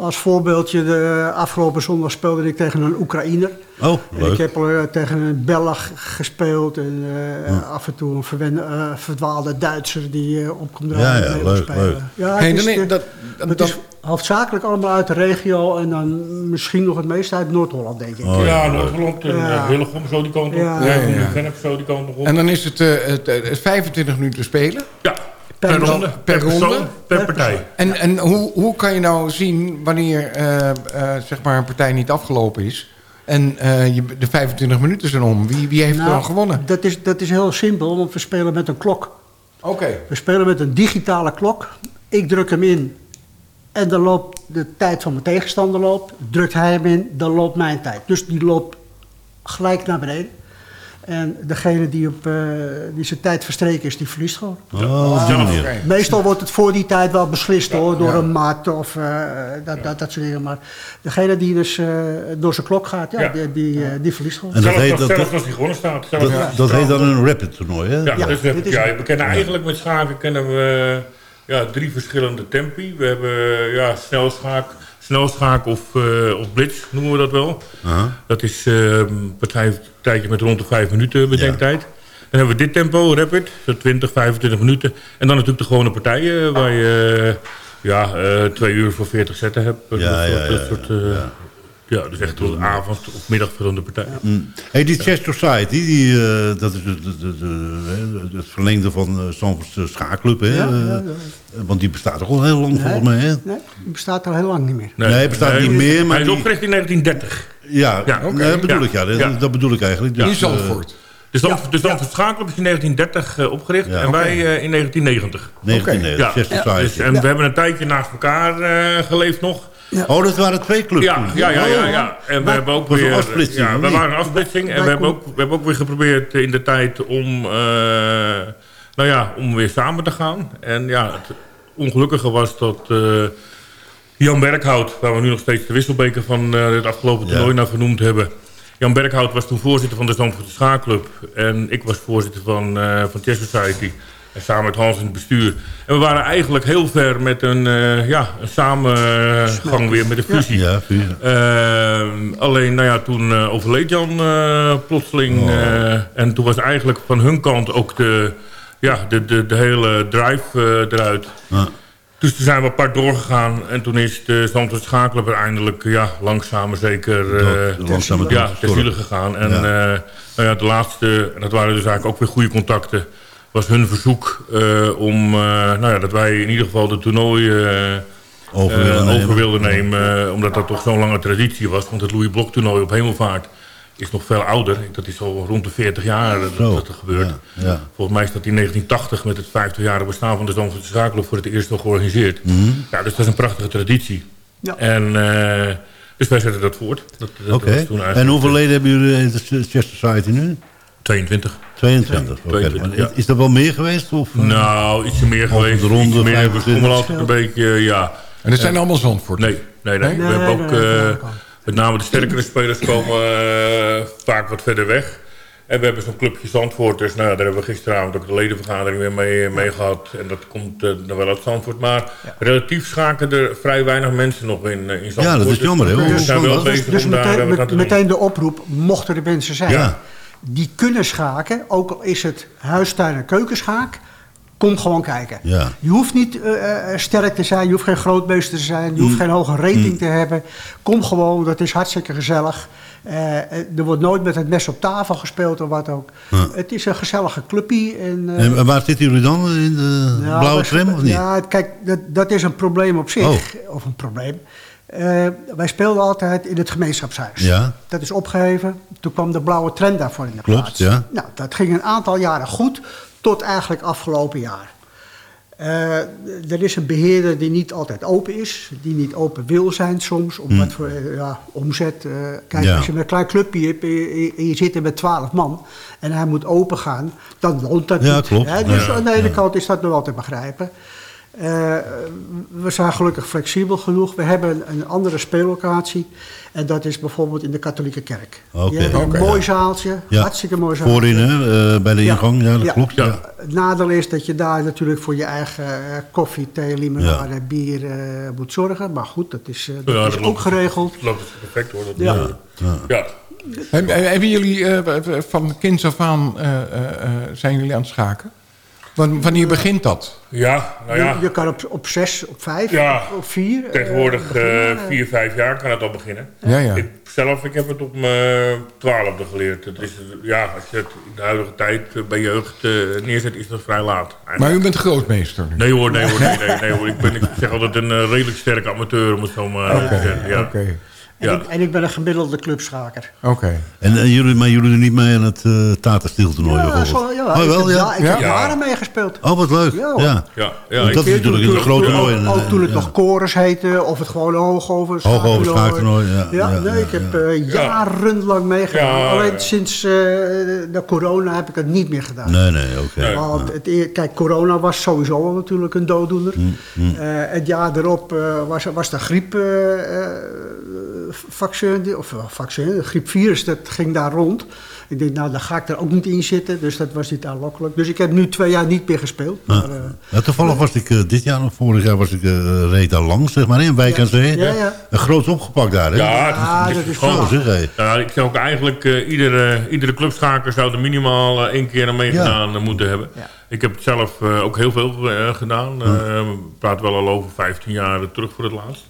Als voorbeeldje, de afgelopen zondag speelde ik tegen een Oekraïner. Oh, En ik leuk. heb al eh, tegen een Belg gespeeld. En eh, af en toe een eh, verdwaalde Duitser die eh, op komt Ja, draaien ja, leuk, spelen. leuk. Ja, het Hey, is, dat, het dat, is hoofdzakelijk allemaal uit de regio. En dan misschien nog het meeste uit Noord-Holland, denk ik. Oh, Ja, ja, Noord-Holland en Ja. Hillegom zo die kant op. Ja. Ja, Ja, ja, ja. Gennep zo die kant op. en dan is het, het, het 25 minuten spelen. ja, Per per, ronde. ronde, Per per, persoon, Per partij. En, en hoe, hoe kan je nou zien wanneer eh, eh, zeg maar een partij niet afgelopen is... en eh, je, de 25 minuten zijn om? Wie, wie heeft er Nou, dan gewonnen? Dat is, dat is heel simpel, want we spelen met een klok. Oké. We spelen met een digitale klok. Ik druk hem in en dan loopt de tijd van mijn tegenstander loopt. Drukt hij hem in, dan loopt mijn tijd. Dus die loopt gelijk naar beneden. En degene die, op, eh, die zijn tijd verstreken is, die verliest gewoon. Oh. Oké. Meestal wordt het voor die tijd wel beslist hoor, door Ja. een mat of eh, dat, dat, dat soort dingen. Maar degene die dus eh, door zijn klok gaat, ja, Ja. die, die, die verliest gewoon. En dat Zelfs, heet, als, dat, zelfs als die gewonnen staat. Dat, heet dan een rapid toernooi, hè? Ja, Ja, dus we, ja, we kennen eigenlijk met schaken kennen we ja, drie verschillende tempi. We hebben ja, snelschaak, snelschaak of, eh, of blitz noemen we dat wel. Dat is eh, een partij, tijdje met rond de vijf minuten bedenktijd. Dan hebben we dit tempo, rapid, zo 20, 25 minuten. En dan natuurlijk de gewone partijen waar je eh, ja, eh, twee uur voor 40 zetten hebt. Ja, dat ja, soort, ja, dat soort, eh, ja. dus echt tot avond of middagvullende partijen. Mm. Hey, die Chess Society, die, eh, dat is het, het, het, het- het verlengde van uh, schaakclub, hè? Ja, ja, ja. Want die bestaat toch al heel lang volgens mij, hè? Nee, die bestaat al heel lang niet meer. Nee, hij bestaat niet meer, maar Hij is die- opgericht in 1930. Ja, Ja, dat bedoel Ja. ik, ja. Dat, Ja. dat bedoel ik eigenlijk. Dus, in Zandvoort. De Zandvoort de Zandvoort Schaakclub is in 1930 eh, opgericht Ja, en wij eh, in 1990. 1990, Ja, Chess Society. dus, en we hebben een tijdje naast elkaar eh, geleefd nog. Oh, dat waren twee clubs Ja, ja, ja, ja, Oh. ja. En we hebben ook was een weer... afsplitsing, Ja, we waren een afsplitsing. En we hebben, ook, we hebben ook weer geprobeerd in de tijd om... eh, nou ja, om weer samen te gaan. En ja, het ongelukkige was dat... eh, Jan Berghout, waar we nu nog steeds de wisselbeker van eh, het afgelopen Ja. toernooi naar vernoemd hebben. Jan Berghout was toen voorzitter van de Zandvoortse Schaakclub. En ik was voorzitter van, eh van Chess Society. En samen met Hans in het bestuur. En we waren eigenlijk heel ver met een, eh, ja, een samengang weer met de fusie. Ja. Eh, alleen, nou ja, toen eh, overleed Jan eh, plotseling. Oh. eh, en toen was eigenlijk van hun kant ook de, ja, de, de, de hele drive eh, eruit. Ja. Dus toen zijn we apart doorgegaan. En toen is de Zandvoort Schakelen uiteindelijk ja, langzaam zeker eh, langzaam maar ja, door- ter ziele gegaan. En Ja. eh, nou ja, de laatste, en dat waren dus eigenlijk ook weer goede contacten... was hun verzoek eh, om, eh, nou ja, dat wij in ieder geval de toernooi eh, Over willen nemen. over wilden nemen. eh, omdat dat toch zo'n lange traditie was. Want het Louis Blok toernooi op Hemelvaart... is nog veel ouder. Dat is al rond de 40 jaar dat, Zo, dat er gebeurt. ja, ja. Volgens mij is dat in 1980 met het 50-jarige bestaan van de Zakenloop voor het eerst al georganiseerd. Mhm. Ja, dus dat is een prachtige traditie. Ja. En eh, dus wij zetten dat voort. Dat, toen En hoeveel leden hebben jullie in de Chess Society nu? 22. 22. oké. 22, ja. Is dat wel meer geweest? Of, eh? Nou, ietsje meer geweest. de ronde, meer. We 25. schommelen altijd een beetje, ja. En dat zijn allemaal Zandvoort. Nee, nee, nee. Nee, we hebben ook, eh, met name de sterkere spelers komen eh, vaak wat verder weg. En we hebben zo'n clubje Zandvoorters. Nou, ja, daar hebben we gisteravond ook de ledenvergadering weer mee, mee gehad. En dat komt eh nog wel uit Zandvoort. Maar relatief schaken er vrij weinig mensen nog in, eh, in Zandvoort. Ja, dat is jammer, hè? Dus we zijn wel dat? bezig Dus om daar eh, meteen, doen. meteen de oproep, mochten er mensen zijn Ja. Die kunnen schaken, ook al is het huistuin- en keukenschaak, kom gewoon kijken. Ja. Je hoeft niet eh, sterk te zijn, je hoeft geen grootmeester te zijn, je hoeft Mm. geen hoge rating te hebben. Kom gewoon, dat is hartstikke gezellig. Er wordt nooit met het mes op tafel gespeeld of wat ook. Ja. Het is een gezellige clubpie. En, En waar zitten jullie dan? In de ja, blauwe tram of niet? Ja, kijk, dat, dat is een probleem op zich. Of een probleem. Eh, wij speelden altijd in het gemeenschapshuis. Ja. Dat is opgeheven. Toen kwam de blauwe tram daarvoor in de Klopt, plaats. ja. Nou, dat ging een aantal jaren goed, tot eigenlijk afgelopen jaar. Eh, er is een beheerder die niet altijd open is, die niet open wil zijn soms, om wat voor eh, ja, omzet. kijk, Hmm. Ja. als je een klein clubje hebt en je, zit er met twaalf man en hij moet open gaan, dan loont dat Ja, niet. klopt. hè. Dus aan de ene kant is dat nog wel te begrijpen. Eh, we zijn gelukkig flexibel genoeg. We hebben een, andere speellocatie. En dat is bijvoorbeeld in de katholieke kerk. Hebben een Oké, mooi ja. zaaltje. Ja. Hartstikke mooi zaaltje. Voorin, hè? eh, bij de ingang. Ja, dat klopt. Ja. Het nadeel is dat je daar natuurlijk voor je eigen eh, koffie, thee, limonade, bier eh, moet zorgen. Maar goed, dat is, eh, dat Ja, is dat ook loopt- geregeld. Dat loopt perfect hoor. Dat, Ja. ja. ja. Heb- Hebben jullie eh, van kinds af aan eh, eh, eh, zijn jullie aan het schaken? Wan- Wanneer begint dat? Ja, nou ja. Je, je kan op, op zes, op vijf, Ja. op vier. eh, Tegenwoordig beginnen. eh, vier, vijf jaar kan het al beginnen. Ja, ja. Ik zelf, ik heb het op mijn twaalfde geleerd. Het is, ja, als je het in de huidige tijd bij jeugd eh, neerzet, is dat vrij laat. Maar u bent grootmeester nu? Nee hoor, nee hoor, nee, nee, nee hoor. Ik, ben, ik zeg altijd een redelijk sterke amateur, om het zo maar Oké, te zeggen. Ja. oké, En, Ja. ik, en ik ben een gemiddelde clubschaker. oké. En, en jullie, maar jullie doen niet mee aan het uh, Tatenstieltoernooi Ja, zo, ja, oh, ik wel, heb, ja? ik heb Ja. jaren meegespeeld. Oh, wat leuk. Ja, Ja. Ja, ja, Want ik- dat is natuurlijk een Toen- groot toernooi. Ook, en, ook toen het ja. nog Chorus heette, of het gewoon Hoogover Hoogover schaaktoernooi, ja, Ja, ja, nee, ja, ik heb ja. eh, jarenlang meegedaan. Ja, Alleen ja. sinds eh, de corona heb ik het niet meer gedaan. Nee, nee, oké. Nee. Want het, e- kijk, corona was sowieso al natuurlijk een dooddoener. Mm, Eh, het jaar erop eh, was, was de griep, eh, eh, vaccin, die- of eh, vaccin, de griepvirus, dat ging daar rond. Ik denk, nou, daar ga ik er ook niet in zitten, dus dat was niet aanlokkelijk. Dus ik heb nu twee jaar niet meer gespeeld. Ja. Maar, eh, Ja, toevallig was ik eh, dit jaar of vorig jaar was ik uh, reed daar langs, zeg maar, in Wijk aan Zee. Ja, ja. Een groot opgepakt daar, hè? Ja, is, dat is is gewoon... Zeg. Ja, ik zou ook eigenlijk eh, iedere, iedere clubschaker zou er minimaal één keer aan meegedaan moeten hebben. Ja. Ik heb het zelf eh, ook heel veel eh, gedaan. Eh, we praten wel al over 15 jaar terug voor het laatst.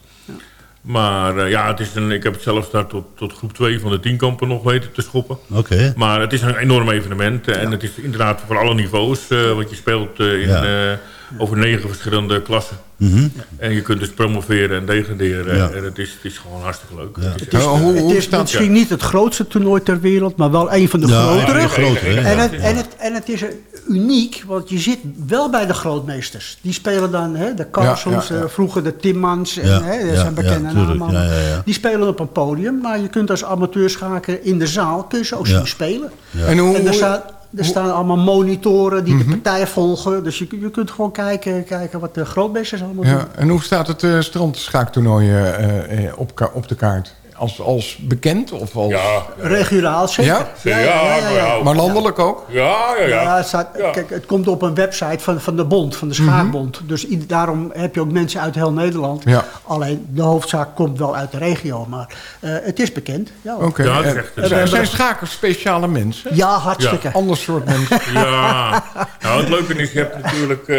Maar eh, ja, het is een, ik heb het zelf daar tot, tot groep 2 van de tienkampen nog weten te schoppen. Oké. Maar het is een enorm evenement. eh, En het is inderdaad voor alle niveaus. eh want je speelt in, Ja. Over negen verschillende klassen. Mhm. En je kunt dus promoveren en degraderen. Ja. En het is, het is gewoon hartstikke leuk. Ja. Het is het is, Hoe- hoe- het hoe is staat- misschien niet het grootste toernooi ter wereld, maar wel een van de Ja, grotere. ja, grotere? En het, en, het, en het is uniek, want je zit wel bij de grootmeesters. Die spelen dan hè, de Carlsons, Ja, ja, ja. eh, vroeger de Timmans, en, hè, dat ja, zijn bekende namen. Ja, ja, ja. Die spelen op een podium, maar je kunt als amateurschaker in de zaal kun je ze ook Ja. zien spelen. En hoe, En er, hoe- staan, er staan allemaal monitoren die Mhm. de partij volgen. Dus je, je kunt gewoon kijken, kijken wat de grootmeesters allemaal doen. ja, en hoe staat het uh, strandschaaktoernooi eh, eh, op, op de kaart? Als, als bekend? Of als... Ja, Regionaal zeker. Ja? Ja, ja, ja. Maar landelijk ook? ja, ja. ja. Ja, het, staat, Ja. Kijk, het komt op een website van, van de bond, van de schaakbond. Dus daarom heb je ook mensen uit heel Nederland. Ja. Alleen de hoofdzaak komt wel uit de regio. Maar eh, het is bekend. Ja. Oké. Ja, En- echt- en zijn, zijn schakers speciale mensen? ja hartstikke. Ander soort mensen? Ja, nou het leuke is, je hebt natuurlijk... eh,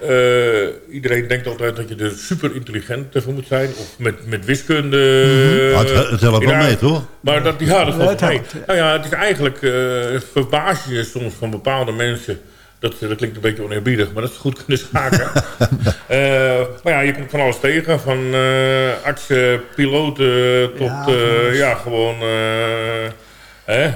eh, iedereen denkt altijd dat je er super intelligent voor moet zijn. Of met, met wiskunde. Maar het- het helpt wel mee, toch? Maar dat, ja, dat Ja, valt mee. Nou ja, het is eigenlijk... eh verbaas je je soms van bepaalde mensen... Dat, dat klinkt een beetje oneerbiedig, maar dat is goed kunnen schaken. Eh, maar ja, je komt van alles tegen. Van eh, artsen, piloten tot Ja, gewoon eh, hè, eh,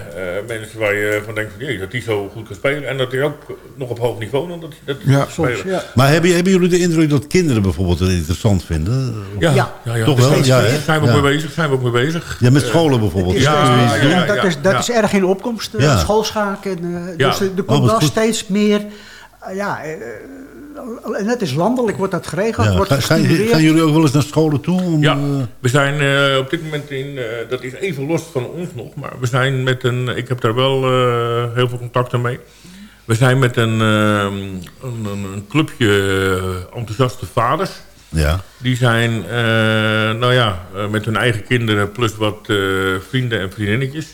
mensen waar je van denkt, van, jee, dat die zo goed kan spelen. En dat is ook nog op hoog niveau dan dat, dat die Ja, kan spelen. Soms, ja. Maar hebben, hebben jullie de indruk dat kinderen bijvoorbeeld het interessant vinden? Ja, Ja. ja, ja, Toch Dus wel? steeds Ja, hè? zijn we ook Ja. mee bezig. Zijn we ook mee bezig. Ja, met scholen bijvoorbeeld. Is Ja, steeds- ja, ja, dat, is, dat ja. is erg in opkomst, eh, Ja. schoolschaken. eh, Ja. Dus er, Oh, komt wel goed. steeds meer... eh, ja, eh, en het is landelijk, wordt dat geregeld, Ja, wordt Gaan, gaan, gestimuleerd. gaan jullie ook wel eens naar scholen toe? Om, Ja, eh, we zijn eh, op dit moment in, eh, dat is even los van ons nog, maar we zijn met een, ik heb daar wel eh, heel veel contacten mee. We zijn met een, eh, een, een, een clubje enthousiaste vaders. ja. Die zijn, eh, nou ja, met hun eigen kinderen plus wat eh, vrienden en vriendinnetjes.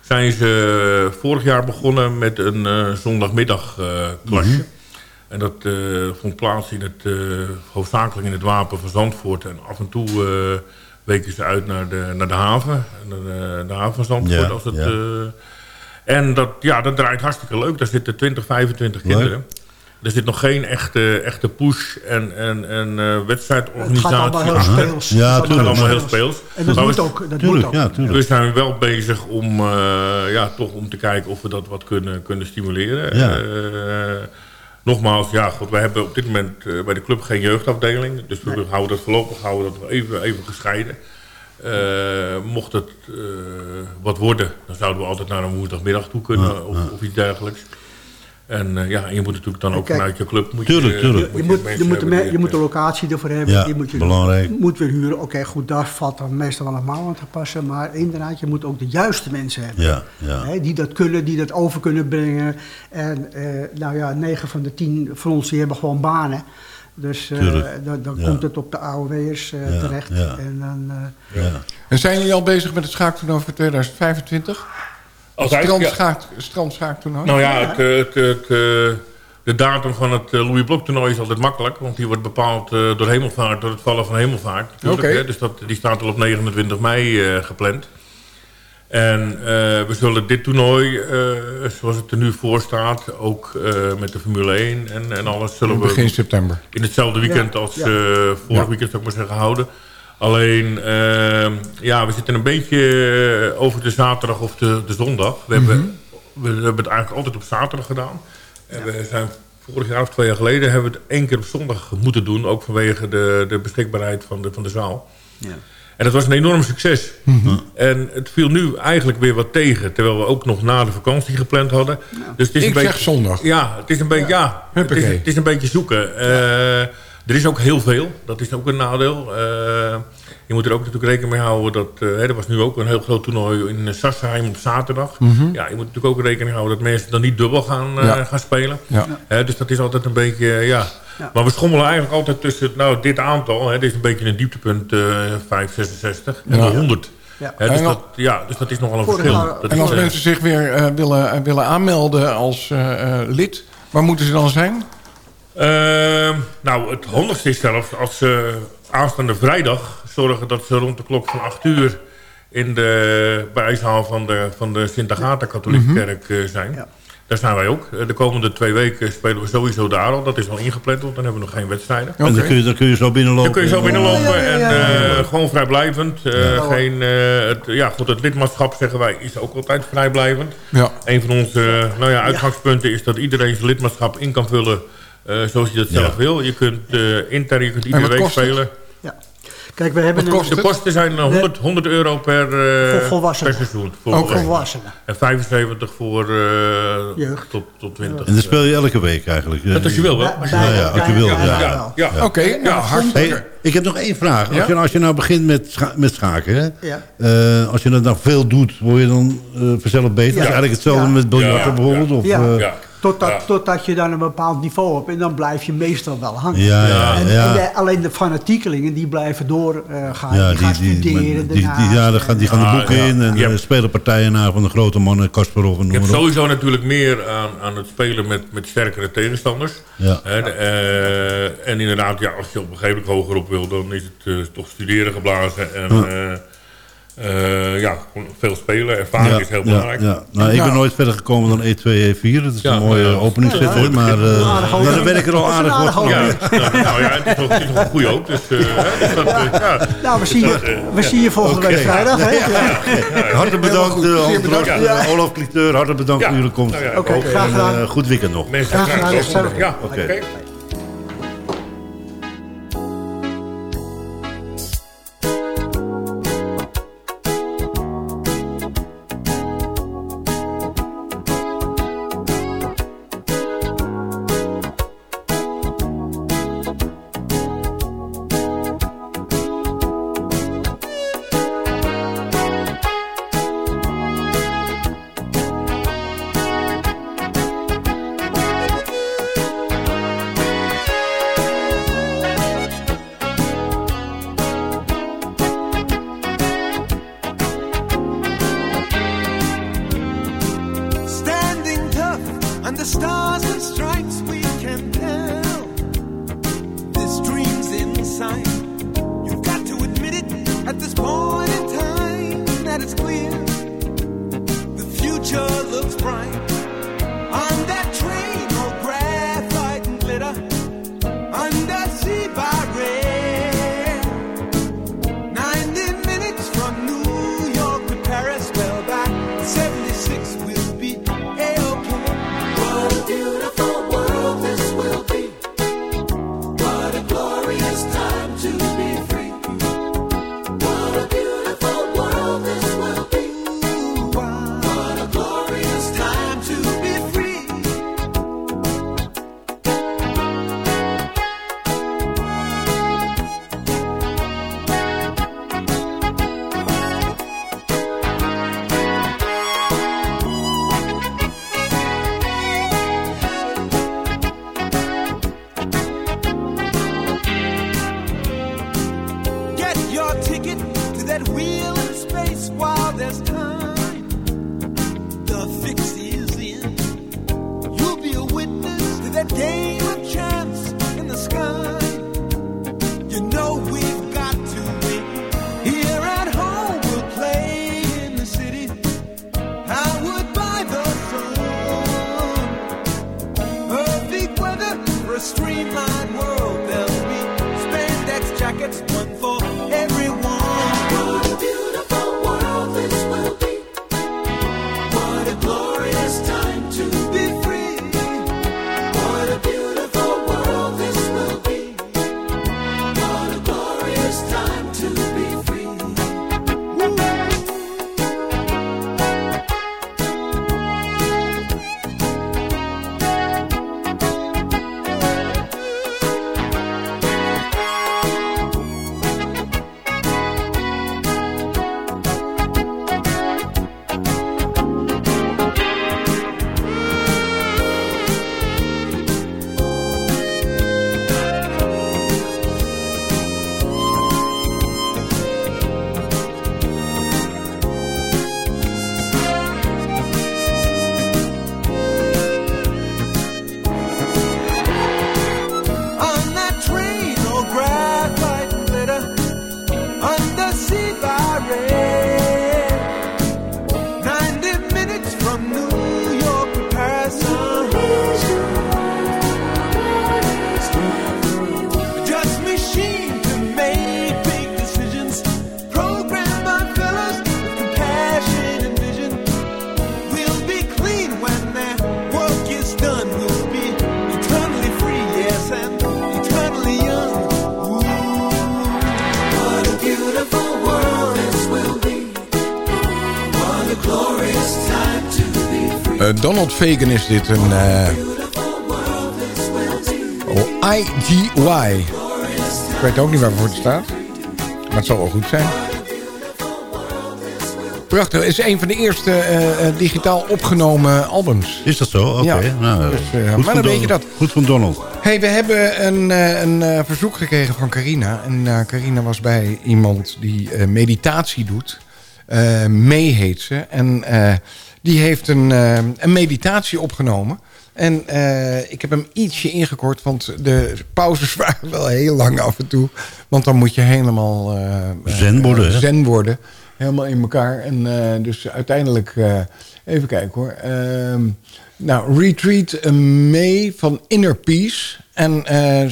Zijn ze vorig jaar begonnen met een eh, zondagmiddagklasje. En dat eh, vond plaats in het, eh, hoofdzakelijk in het wapen van Zandvoort. En af en toe eh, weken ze uit naar de, naar de haven. Naar de, de haven van Zandvoort. Ja, als het, ja. eh, en dat, ja, dat draait hartstikke leuk. Daar zitten 20, 25 Leuk. kinderen. Er zit nog geen echte, echte push en, en, en eh, Het wedstrijdorganisatie gaat allemaal heel speels. Ja, Het gaat allemaal heel speels. En dat Maar moet we- ook. Dat moet ook. ja. We zijn wel bezig om, eh, ja, toch om te kijken of we dat wat kunnen, kunnen stimuleren. Ja. Eh, nogmaals, ja, goed, wij hebben op dit moment eh, bij de club geen jeugdafdeling. Dus we houden dat voorlopig houden we dat even, even gescheiden. Eh, mocht het eh, wat worden, dan zouden we altijd naar een woensdagmiddag toe kunnen Ja, of, ja. of iets dergelijks. En eh, ja, en je moet natuurlijk dan ook Kijk, vanuit je club... Moet tuurlijk, je, tuurlijk. Je moet, je, moet de, je moet de locatie ervoor hebben. Ja, die moet je, belangrijk. moet weer huren. Oké, goed, daar valt dan meestal wel een mouw aan te passen. Maar inderdaad, je moet ook de juiste mensen hebben. Ja, ja. Hè, die dat kunnen, die dat over kunnen brengen. En eh, nou ja, 9 van de 10 van ons die hebben gewoon banen. Dus eh, dan, dan ja. komt het op de AOW'ers eh Ja, terecht. ja. En dan, eh, ja. En zijn jullie al bezig met het schaaktoernooi voor 2025? Ja. Strandschaak, strandschaaktoernooi? Nou ja, het, eh, het, het, eh, de datum van het eh, Louis Blok toernooi is altijd makkelijk. Want die wordt bepaald eh, door hemelvaart, door het vallen van hemelvaart. hè. Dus dat, die staat al op 29 mei eh, gepland. En eh, we zullen dit toernooi, eh, zoals het er nu voor staat... ook eh, met de Formule 1 en, en alles... zullen we Begin september. in hetzelfde weekend Ja, als ja. eh, vorig Ja. weekend, zou ik maar zeggen, houden. Alleen, ehm, ja, we zitten een beetje eh, over de zaterdag of de, de zondag. We, hebben, we hebben het eigenlijk altijd op zaterdag gedaan. En we zijn vorig jaar of twee jaar geleden hebben we het één keer op zondag moeten doen. Ook vanwege de, de beschikbaarheid van de, van de zaal. ja. En dat was een enorm succes. En het viel nu eigenlijk weer wat tegen. Terwijl we ook nog na de vakantie gepland hadden. Dus het is Ik een zeg beetje, zondag. Ja, het is een beetje, ja. het, is, Huppakee. het is een beetje zoeken. Eh, er is ook heel veel. Dat is ook een nadeel. Eh, je moet er ook natuurlijk rekening mee houden dat... eh, hè, er was nu ook een heel groot toernooi in Sassheim op zaterdag. Ja, je moet natuurlijk ook rekening houden dat mensen dan niet dubbel gaan, eh, Ja. gaan spelen. Ja. Dus dat is altijd een beetje, ja... Ja. Maar we schommelen eigenlijk altijd tussen nou, dit aantal. Hè, dit is een beetje een dieptepunt, eh 566 en Ja. de 100. Ja. Hè, dus, dat, ja, dus dat is nogal een Vorig verschil. Dat En als mensen zich weer eh, willen, willen aanmelden als eh, eh, lid, waar moeten ze dan zijn? Ehm, nou, het handigste is zelfs als ze aanstaande vrijdag zorgen dat ze rond de klok van 8 uur in de bijzaal van de, van de Sint-Agatha katholieke kerk eh, zijn. Ja. Daar zijn wij ook. Eh, De komende twee weken spelen we sowieso daar al. Dat is al ingepland, want dan hebben we nog geen wedstrijden. En dan kun, je, dan kun je zo binnenlopen. Dan kun je zo binnenlopen Ja, ja, ja, en eh, gewoon vrijblijvend. Eh, Ja. geen, eh, het, ja, goed, het lidmaatschap, zeggen wij, is ook altijd vrijblijvend. Ja. Een van onze nou ja, uitgangspunten is dat iedereen zijn lidmaatschap in kan vullen zoals je dat zelf Ja. wil. Je kunt uh, intern, je kunt iedere week kost het? spelen. ja. Kijk, we hebben Wat een kost De kosten zijn eh, 100, 100 euro per, eh, Voor volwassenen. per seizoen. Voor Oké. volwassenen. volwassenen. En 75 voor eh, Jeugd. tot, tot 20. En dan speel je elke week eigenlijk. Dat als je wil wel. Als je Bij- wil. Ja, ja, als je wil, ja. Ja. Oké, ja, hartstikke. Hey, ik heb nog één vraag. Als, je, als je nou begint met, scha met schaken, hè? Ja. Eh, als je dat nou veel doet, word je dan eh vanzelf beter? Ja. Is eigenlijk hetzelfde Ja. met biljarten Ja, bijvoorbeeld? Of, Ja. Totdat, Ja. totdat je dan een bepaald niveau hebt. En dan blijf je meestal wel hangen. ja, ja, En, ja. en de- alleen de fanatiekelingen die blijven door eh, gaan. Ja, die, gaan die, studeren die, ja, die gaan, die gaan Ah, de boeken ja. in en Je eh, hebt- spelen partijen na van de grote mannen, Kasparov en Je hebt sowieso natuurlijk meer aan, aan het spelen met, met sterkere tegenstanders. Ja. Hè, de, eh, en inderdaad, ja, als je op een gegeven moment hoger op wil, dan is het eh, toch studeren geblazen. En, uh, ja, veel spelen, ervaring ja, is heel belangrijk. Ja, ja. Nou, ik ben nou. nooit verder gekomen dan E2E4. E dat is een mooie openingszet hoor, maar uh, dan ben ik er al aardig voor. Nou, ja, nou ja, het is nog een goede ook. Dus, uh, ja. nou, we dus zien, je, volgende okay. week vrijdag. Hartelijk bedankt, uh, Olaf Kliteur. Hartelijk bedankt voor jullie komst. Oké, graag gedaan. Goed weekend nog. Graag. Ja, oké. Ronald Fagan is dit. Een, eh, oh, IGY. Ik weet ook niet waarvoor het staat. Maar het zal wel goed zijn. Prachtig. Het is een van de eerste eh, eh, digitaal opgenomen albums. Is dat zo? Oké. Ja. Nou, dus, maar dan weet je dat. Goed van Donald. hey, we hebben een, een verzoek gekregen van Carina. En Carina was bij iemand die meditatie doet. mee heet ze. En die heeft een, eh, een meditatie opgenomen. En eh, ik heb hem ietsje ingekort, want de pauzes waren wel heel lang af en toe. Want dan moet je helemaal... Eh, zen worden. Zen worden. Helemaal in elkaar. En dus uiteindelijk... even kijken hoor. Ehm, nou, Retreat May van Inner Peace. En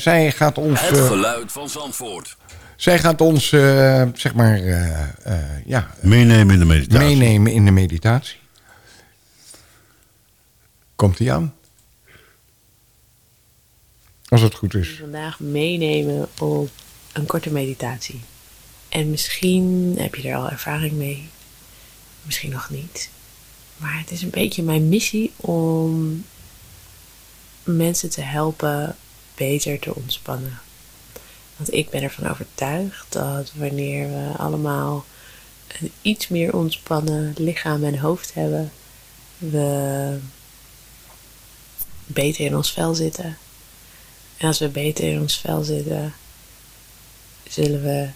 zij gaat ons... Het geluid van Zandvoort. Zij gaat ons, zeg maar... ja, meenemen in de meditatie. Meenemen in de meditatie. Komt die aan? Als het goed is. vandaag meenemen op een korte meditatie. En misschien heb je er al ervaring mee, misschien nog niet. Maar het is een beetje mijn missie om mensen te helpen beter te ontspannen. Want ik ben ervan overtuigd dat wanneer we allemaal een iets meer ontspannen lichaam en hoofd hebben, we beter in ons vel zitten. En als we beter in ons vel zitten, zullen we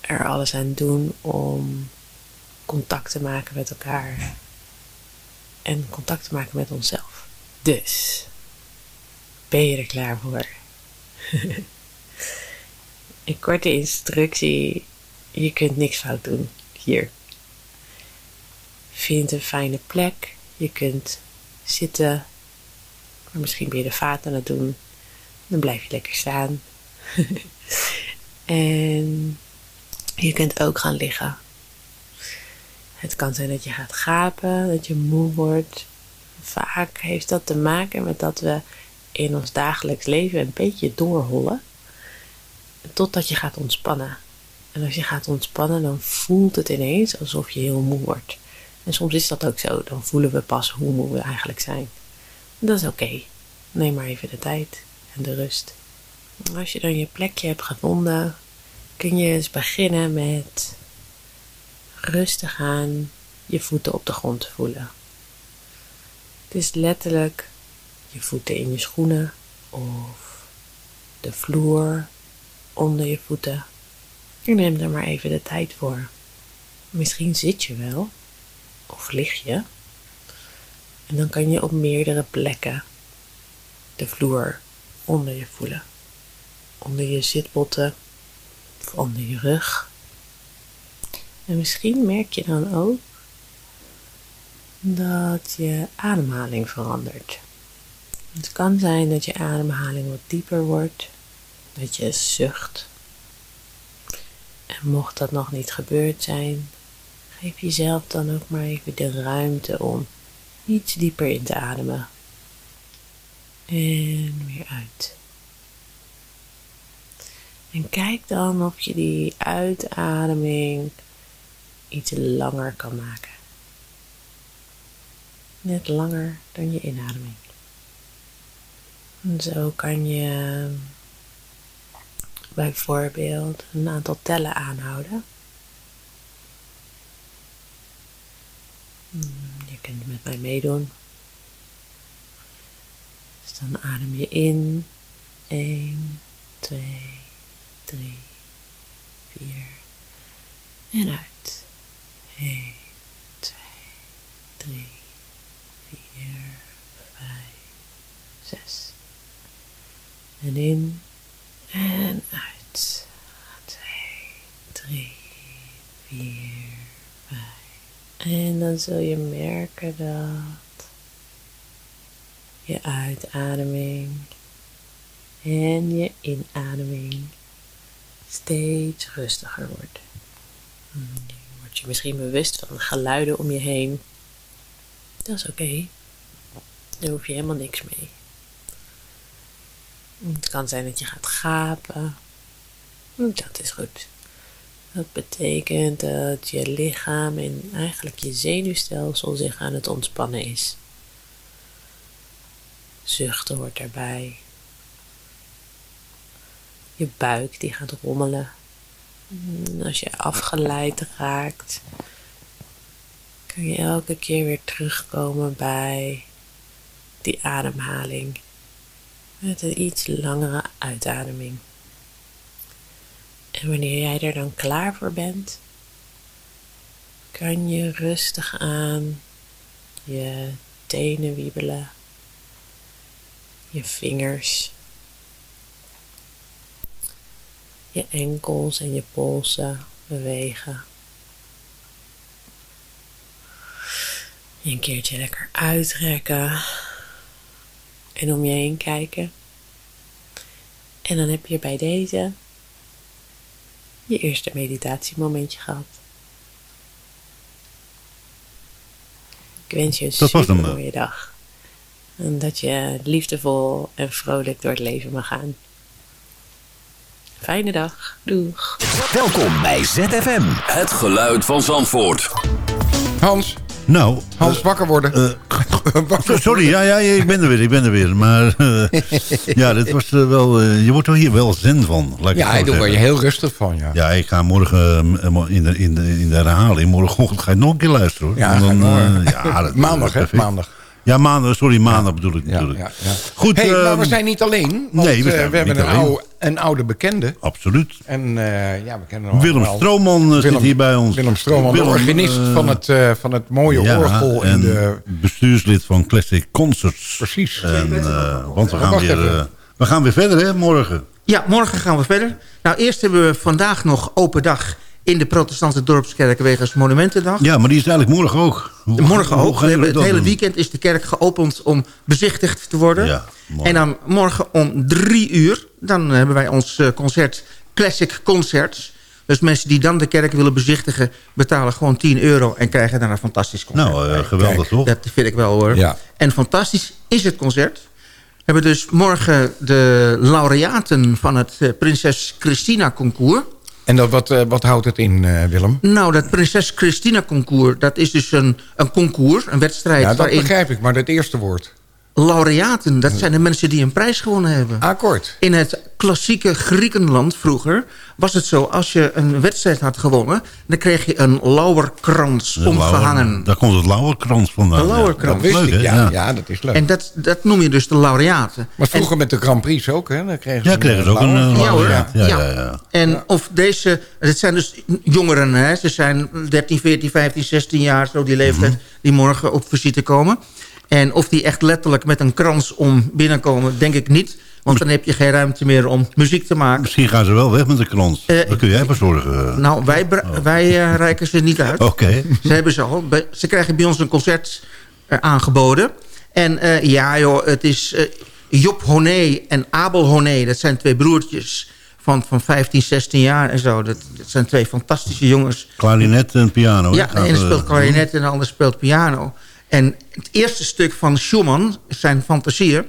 er alles aan doen om contact te maken met elkaar. En contact te maken met onszelf. Dus, ben je er klaar voor? Een korte instructie. Je kunt niks fout doen hier. Vind een fijne plek. Je kunt zitten. Maar misschien ben je de vaat aan het doen. Dan blijf je lekker staan. en je kunt ook gaan liggen. Het kan zijn dat je gaat gapen, dat je moe wordt. Vaak heeft dat te maken met dat we in ons dagelijks leven een beetje doorhollen. Totdat je gaat ontspannen. En als je gaat ontspannen, dan voelt het ineens alsof je heel moe wordt. En soms is dat ook zo. Dan voelen we pas hoe moe we eigenlijk zijn. Dat is oké. Neem maar even de tijd en de rust. Als je dan je plekje hebt gevonden, kun je eens beginnen met rustig aan je voeten op de grond te voelen. Het is letterlijk je voeten in je schoenen of de vloer onder je voeten. Je neemt er maar even de tijd voor. Misschien zit je wel of lig je. En dan kan je op meerdere plekken de vloer onder je voelen. Onder je zitbotten of onder je rug. En misschien merk je dan ook dat je ademhaling verandert. Het kan zijn dat je ademhaling wat dieper wordt, dat je zucht. En mocht dat nog niet gebeurd zijn, geef jezelf dan ook maar even de ruimte om iets dieper in te ademen. En weer uit. En kijk dan of je die uitademing iets langer kan maken. Net langer dan je inademing. En zo kan je bijvoorbeeld een aantal tellen aanhouden. Je kunt met mij meedoen. Dus dan adem je in. 1, 2, 3, 4. En uit. 1, 2, 3, 4, 5, 6. En in en uit. 2, 3, 4, 5. En dan zul je merken dat je uitademing en je inademing steeds rustiger wordt. Hmm, Je wordt je misschien bewust van de geluiden om je heen. Dat is oké. Daar hoef je helemaal niks mee. Het kan zijn dat je gaat gapen. Dat is goed. Dat betekent dat je lichaam en eigenlijk je zenuwstelsel zich aan het ontspannen is. Zuchten hoort daarbij. Je buik die gaat rommelen. En Als je afgeleid raakt, kan je elke keer weer terugkomen bij die ademhaling. Met een iets langere uitademing. En wanneer jij er dan klaar voor bent, kan je rustig aan je tenen wiebelen, je vingers, je enkels en je polsen bewegen. Een keertje lekker uitrekken. En om je heen kijken. En dan heb je bij deze je eerste meditatiemomentje gehad. Ik wens je een super mooie dag. En dat je liefdevol en vrolijk door het leven mag gaan. Fijne dag. Doeg. Welkom bij ZFM. Het geluid van Zandvoort. Hans, Nou, Hans, wakker worden. eh, sorry, ja, ja, ik ben er weer, ik ben er weer. Maar eh, ja, dit was eh, wel, eh, je wordt er hier wel zen van. Laat ik ja, daar word je heel rustig van, ja. Ja, ik ga morgen in de, in, de, in de herhaling, morgenochtend ga je nog een keer luisteren hoor. Ja, eh, ja, dat- Maandag, hè? Maandag. Ja, maandag, sorry, maandag bedoel ik natuurlijk. Ja, ja. Goed, hey, maar ehm, we zijn niet alleen. Want, nee, we eh, we hebben niet een oude, een oude bekende. Absoluut. En eh, ja, we kennen hem Willem. Stroomman eh, zit Willem- hier bij ons. Willem Stroomman, Willem, de organist van, het, eh, van het mooie ja, orgel. in en de, bestuurslid van Classic Concerts. Precies. En, eh, want we gaan, weer, we gaan weer verder, hè, morgen. Ja, morgen gaan we verder. Nou, eerst hebben we vandaag nog open dag in de protestantse dorpskerk wegens Monumentendag. Ja, maar die is eigenlijk morgen ook. Hoe- Morgen ook. We hebben het hele doen? weekend is de kerk geopend om bezichtigd te worden. Ja, en dan morgen om drie uur, dan hebben wij ons eh, concert Classic Concerts. Dus mensen die dan de kerk willen bezichtigen... betalen gewoon 10 euro en krijgen daar een fantastisch concert. Nou, eh, geweldig Kijk, toch? Dat vind ik wel hoor. Ja. En fantastisch is het concert. We hebben dus morgen de laureaten van het eh, Prinses Christina Concours. En dat, wat, eh, wat houdt het in, eh, Willem? Nou, dat Prinses Christina Concours, dat is dus een, een concours, een wedstrijd... Ja, dat waarin begrijp ik, maar dat eerste woord. Laureaten, dat zijn de mensen die een prijs gewonnen hebben. Akkoord. In het klassieke Griekenland vroeger was het zo... als je een wedstrijd had gewonnen... dan kreeg je een lauwerkrans De omgehangen. Lauwer- Daar komt het lauwerkrans vandaan. De ja. lauwerkrans. Dat is Wist leuk, ja, ja. dat is leuk. En dat, dat noem je dus de laureaten. maar vroeger met de Grand Prix ook, hè? Dan kregen ze Ja, kregen ze ook een eh, Ja, laureaat. Ja, Ja. ja, ja. En of deze... Het zijn dus jongeren, hè? Ze zijn 13, 14, 15, 16 jaar, zo die leeftijd... Mhm. die morgen op visite komen. En of die echt letterlijk met een krans om binnenkomen, denk ik niet. Want dan heb je geen ruimte meer om muziek te maken. Misschien gaan ze wel weg met de krans. Eh, dat kun jij verzorgen. Nou, wij, bra- wij eh, reiken ze niet uit. Oké. Ze, hebben ze, al. Ze krijgen bij ons een concert eh, aangeboden. En eh, ja joh, het is eh, Job Honé en Abel Honé. Dat zijn twee broertjes van, van 15, 16 jaar en zo. Dat, dat zijn twee fantastische jongens. Klarinet en piano. Ja, de ene eh, speelt klarinet en de ander speelt piano. En het eerste stuk van Schumann, zijn fantasieën...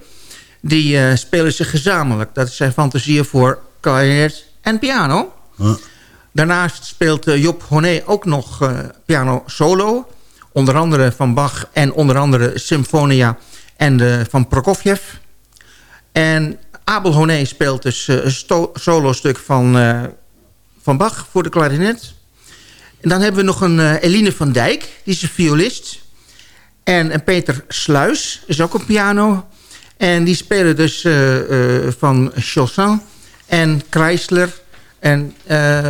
die eh, spelen ze gezamenlijk. Dat zijn fantasieën voor klarinet en piano. Huh? Daarnaast speelt eh, Job Honé ook nog eh, piano solo. Onder andere van Bach en onder andere Symfonia en de, van Prokofjev. En Abel Honé speelt dus een solo-stuk van, van Bach voor de klarinet. En dan hebben we nog een Eline van Dijk, die is een violist. En een Peter Sluis is ook een piano. En die spelen dus eh, eh, van Chaussin en Chrysler. En eh,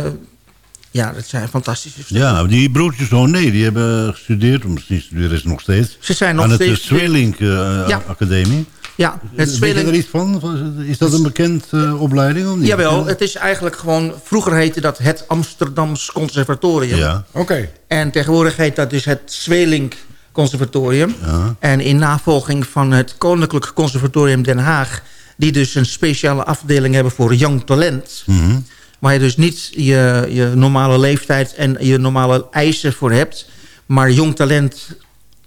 ja, dat zijn fantastische stukken. Ja, die broertjes, oh nee, die hebben gestudeerd. of Misschien studeren ze nog steeds. Ze zijn nog Aan het steeds- Swelink eh, Ja. Academie. Ja, het Weet je spelen... er iets van? Is dat een bekend eh, opleiding? Of niet? Jawel, het is eigenlijk gewoon... Vroeger heette dat het Amsterdams Conservatorium. Ja. Oké. En tegenwoordig heet dat dus het Zwelink Conservatorium. Ja. En in navolging van het Koninklijk Conservatorium Den Haag... die dus een speciale afdeling hebben voor jong talent... Mhm. waar je dus niet je, je normale leeftijd en je normale eisen voor hebt... maar jong talent,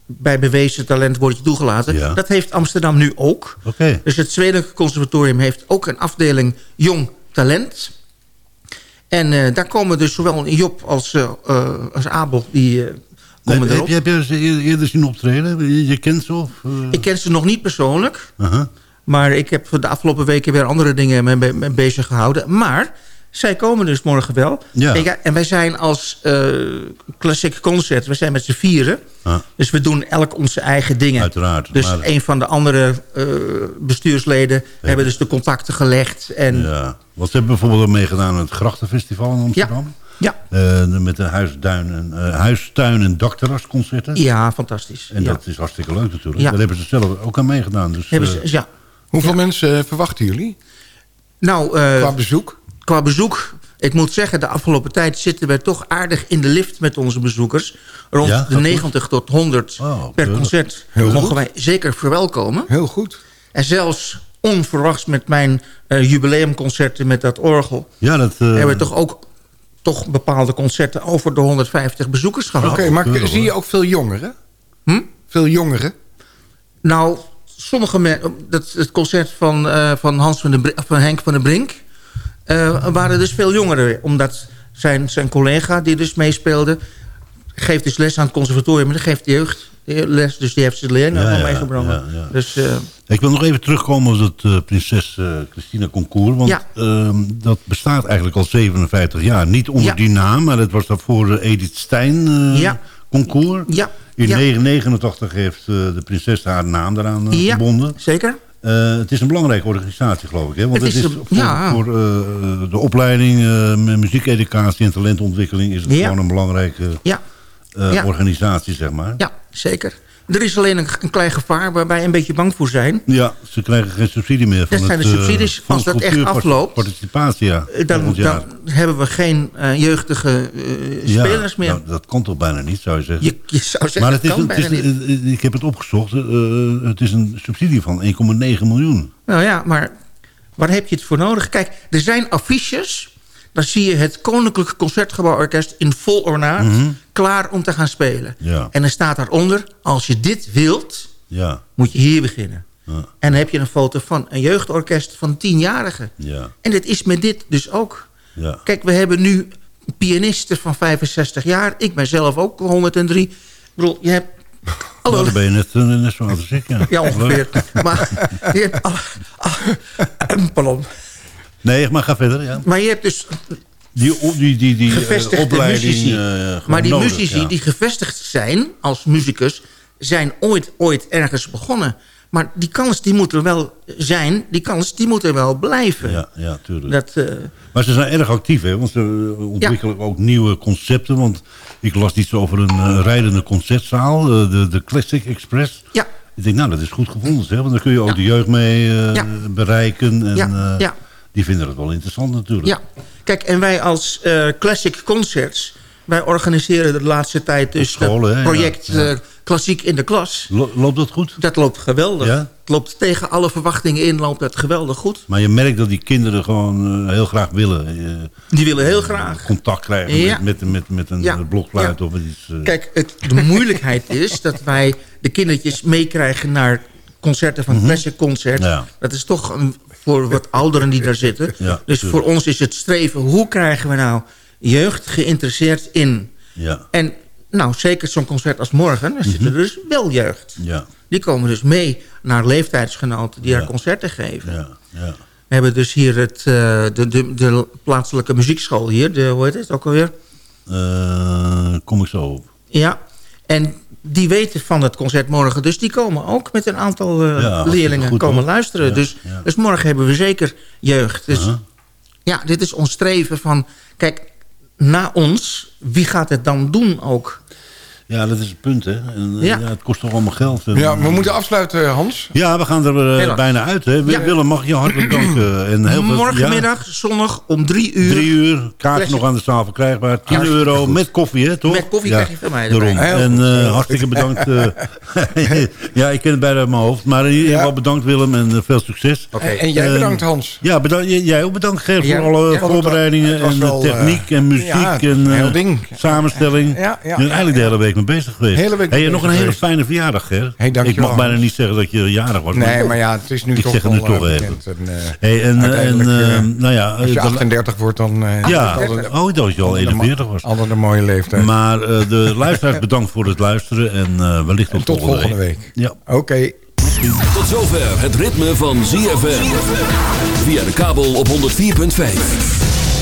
bij bewezen talent wordt je toegelaten. Ja. Dat heeft Amsterdam nu ook. Dus het Zwelink Conservatorium heeft ook een afdeling jong talent... En eh, daar komen dus zowel Job als, eh, als Abel, die komen Heb, erop. heb je ze eer- eerder zien optreden? Je, je kent ze? Of, eh? Ik ken ze nog niet persoonlijk. Aha. Maar ik heb de afgelopen weken weer andere dingen mee, mee- mee bezig gehouden. Maar zij komen dus morgen wel. Ja. En, en wij zijn als Classic Concert, we zijn met z'n vieren. Ah, Dus we doen elk onze eigen dingen. uiteraard. Dus maar, een van de andere eh, bestuursleden hebben dus de contacten gelegd. En ja. Want ze hebben bijvoorbeeld ook meegedaan aan het Grachtenfestival in Amsterdam. ja, Eh, met de huisduin en, eh, huistuin- en dakterrasconcerten. ja, fantastisch. En ja. dat is hartstikke leuk natuurlijk. Ja. Daar hebben ze zelf ook aan meegedaan. Dus, hebben eh, ze, ja. Hoeveel mensen verwachten jullie Nou, eh, qua bezoek? qua bezoek Ik moet zeggen, de afgelopen tijd zitten we toch aardig in de lift met onze bezoekers. Rond Ja, de gaat goed. 90 tot 100 per keurig. concert Heel mogen goed. wij zeker verwelkomen. Heel goed. En zelfs onverwachts met mijn eh, jubileumconcerten met dat orgel... Ja, dat... eh, hebben we toch ook toch bepaalde concerten over de 150 bezoekers gehad. Oké, maar zie je ook veel jongeren? Hm? Veel jongeren? Nou, sommige mensen... Dat, het concert van, eh, van, Hans van, de, van Henk van der Brink... eh, waren dus veel jongeren. Omdat zijn, zijn collega die dus meespeelde... geeft dus les aan het conservatorium... en dan geeft de jeugd les. Dus die heeft zijn leerlingen Ja, meegebracht. ja, ja. Dus, eh, Ik wil nog even terugkomen op het eh, Prinses eh, Christina Concours. Want ehm, dat bestaat eigenlijk al 57 jaar. Niet onder die naam, maar het was daarvoor de Edith Stein. Concours. Ja. In Ja. 1989 heeft de prinses haar naam Ja, gebonden. zeker. Het is een belangrijke organisatie, geloof ik. Hè? Want Het het, is voor, ja. voor de opleiding, met muziekeducatie en talentontwikkeling... is het Ja. gewoon een belangrijke Ja. Ja. organisatie, zeg maar. ja, zeker. Er is alleen een, een klein gevaar waar wij een beetje bang voor zijn. Ja, ze krijgen geen subsidie meer. Van Dat zijn de eh, subsidies. Als dat echt afloopt, Participatie, ja. Eh, Dan, hebben we geen eh, jeugdige Ja, spelers meer. nou, dat kan toch bijna niet, zou je zeggen. Je, je zou zeggen, maar het is, het is niet. ik heb het opgezocht. het is een subsidie van 1,9 miljoen. Nou ja, maar waar heb je het voor nodig? Kijk, er zijn affiches. Dan zie je het Koninklijk Concertgebouworkest in vol ornaat... Mhm. klaar om te gaan spelen. Ja. En er staat daaronder... als je dit wilt, Ja, moet je hier beginnen. Ja. En dan heb je een foto van een jeugdorkest van tienjarigen. ja, En dat is met dit dus ook. ja. Kijk, we hebben nu pianisten van 65 jaar. Ik ben zelf ook 103. Ik bedoel, je hebt... Nou, dan ben je net, net zo oud als ik, ja. Ja, ongeveer. maar je hebt... alle- alle- pardon. Nee, maar ga verder, ja. Maar je hebt dus Die, die, die, die eh, gevestigde opleiding... muzici. eh, maar die nodig, muzici ja. die gevestigd zijn als muzikus... zijn ooit, ooit ergens begonnen. Maar die kans die moet er wel zijn. Die kans die moet er wel blijven. Ja, ja, tuurlijk. Dat, eh, Maar ze zijn erg actief, hè? Want ze ontwikkelen ook nieuwe concepten. Want ik las iets over een rijdende concertzaal, de, de Classic Express. Ja. Ik denk, nou, dat is goed gevonden, zeg. Want dan kun je ook de jeugd mee bereiken. En Ja, ja. Die vinden het wel interessant natuurlijk. Ja, kijk, en wij als eh, Classic Concerts... wij organiseren de laatste tijd dus het project Ja, eh, Klassiek in de Klas. Lo- loopt dat goed? Dat loopt geweldig. Ja? Het loopt tegen alle verwachtingen in, loopt dat geweldig goed. Maar je merkt dat die kinderen gewoon eh, heel graag willen. Die willen heel graag. contact krijgen Ja. met, met, met, met een Ja. blokfluit of iets. Kijk, het, de moeilijkheid is dat wij de kindertjes meekrijgen naar concerten van Classic Concert. Ja. Dat is toch een, voor wat ouderen die daar zitten. Ja, dus tuurlijk. voor ons is het streven, hoe krijgen we nou jeugd geïnteresseerd in... Ja, En nou, zeker zo'n concert als morgen, daar zitten er dus wel jeugd. ja, Die komen dus mee naar leeftijdsgenoten die Ja. daar concerten geven. ja, ja. We hebben dus hier het, eh, de, de, de plaatselijke muziekschool hier. De, hoe heet het ook alweer? Eh, kom ik zo op. Ja, en die weten van het concert morgen. Dus die komen ook met een aantal eh, Ja, leerlingen goed, komen hoor. luisteren. Ja, dus, ja. dus morgen hebben we zeker jeugd. Dus ja, dit is ons streven van... Kijk, na ons, wie gaat het dan doen ook? Ja, dat is het punt, hè. En, eh, Ja. ja. het kost toch allemaal geld. En, Ja, we moeten afsluiten, Hans. Ja, we gaan er eh, bijna uit, hè. Ja. Willem, mag ik je hartelijk danken. En heel veel, Morgenmiddag, zondag om drie Ja, uur. drie uur, Classic. nog aan de zaal verkrijgbaar. 10 Hartstikke euro goed. met koffie, hè, toch? Met koffie ja, krijg je van mij Daarom. En eh, goed. hartstikke bedankt. eh, ja, ik ken het bijna uit mijn hoofd. Maar in ieder geval Ja. bedankt, Willem. En eh, veel succes. Oké. En, en jij bedankt, Hans. Ja, bedankt, jij- ook bedankt, Ger, Ja, voor alle ja, voorbereidingen. en techniek eh, en muziek ja, en eh, heel ding. samenstelling. Ja, ja, ja, eigenlijk de hele week mee bezig geweest. Hele week en nog een hele fijne verjaardag, Ger. Hey, ik mag bijna niet zeggen dat je jarig was. Nee, maar ja, het is nu Ik toch zeg het nu wel, toch eh, even. eh, Hey, en, eh, eh, nou ja, als je de- 38 wordt, dan... eh, ja, altijd- oh, dat je al altijd een mo- 41 was. Altijd een mooie leeftijd. Maar eh, de luisteraars bedankt voor het luisteren en eh, wellicht tot, Tot volgende week. Ja. Oké. Tot zover het ritme van ZFM. Via de kabel op 104.5.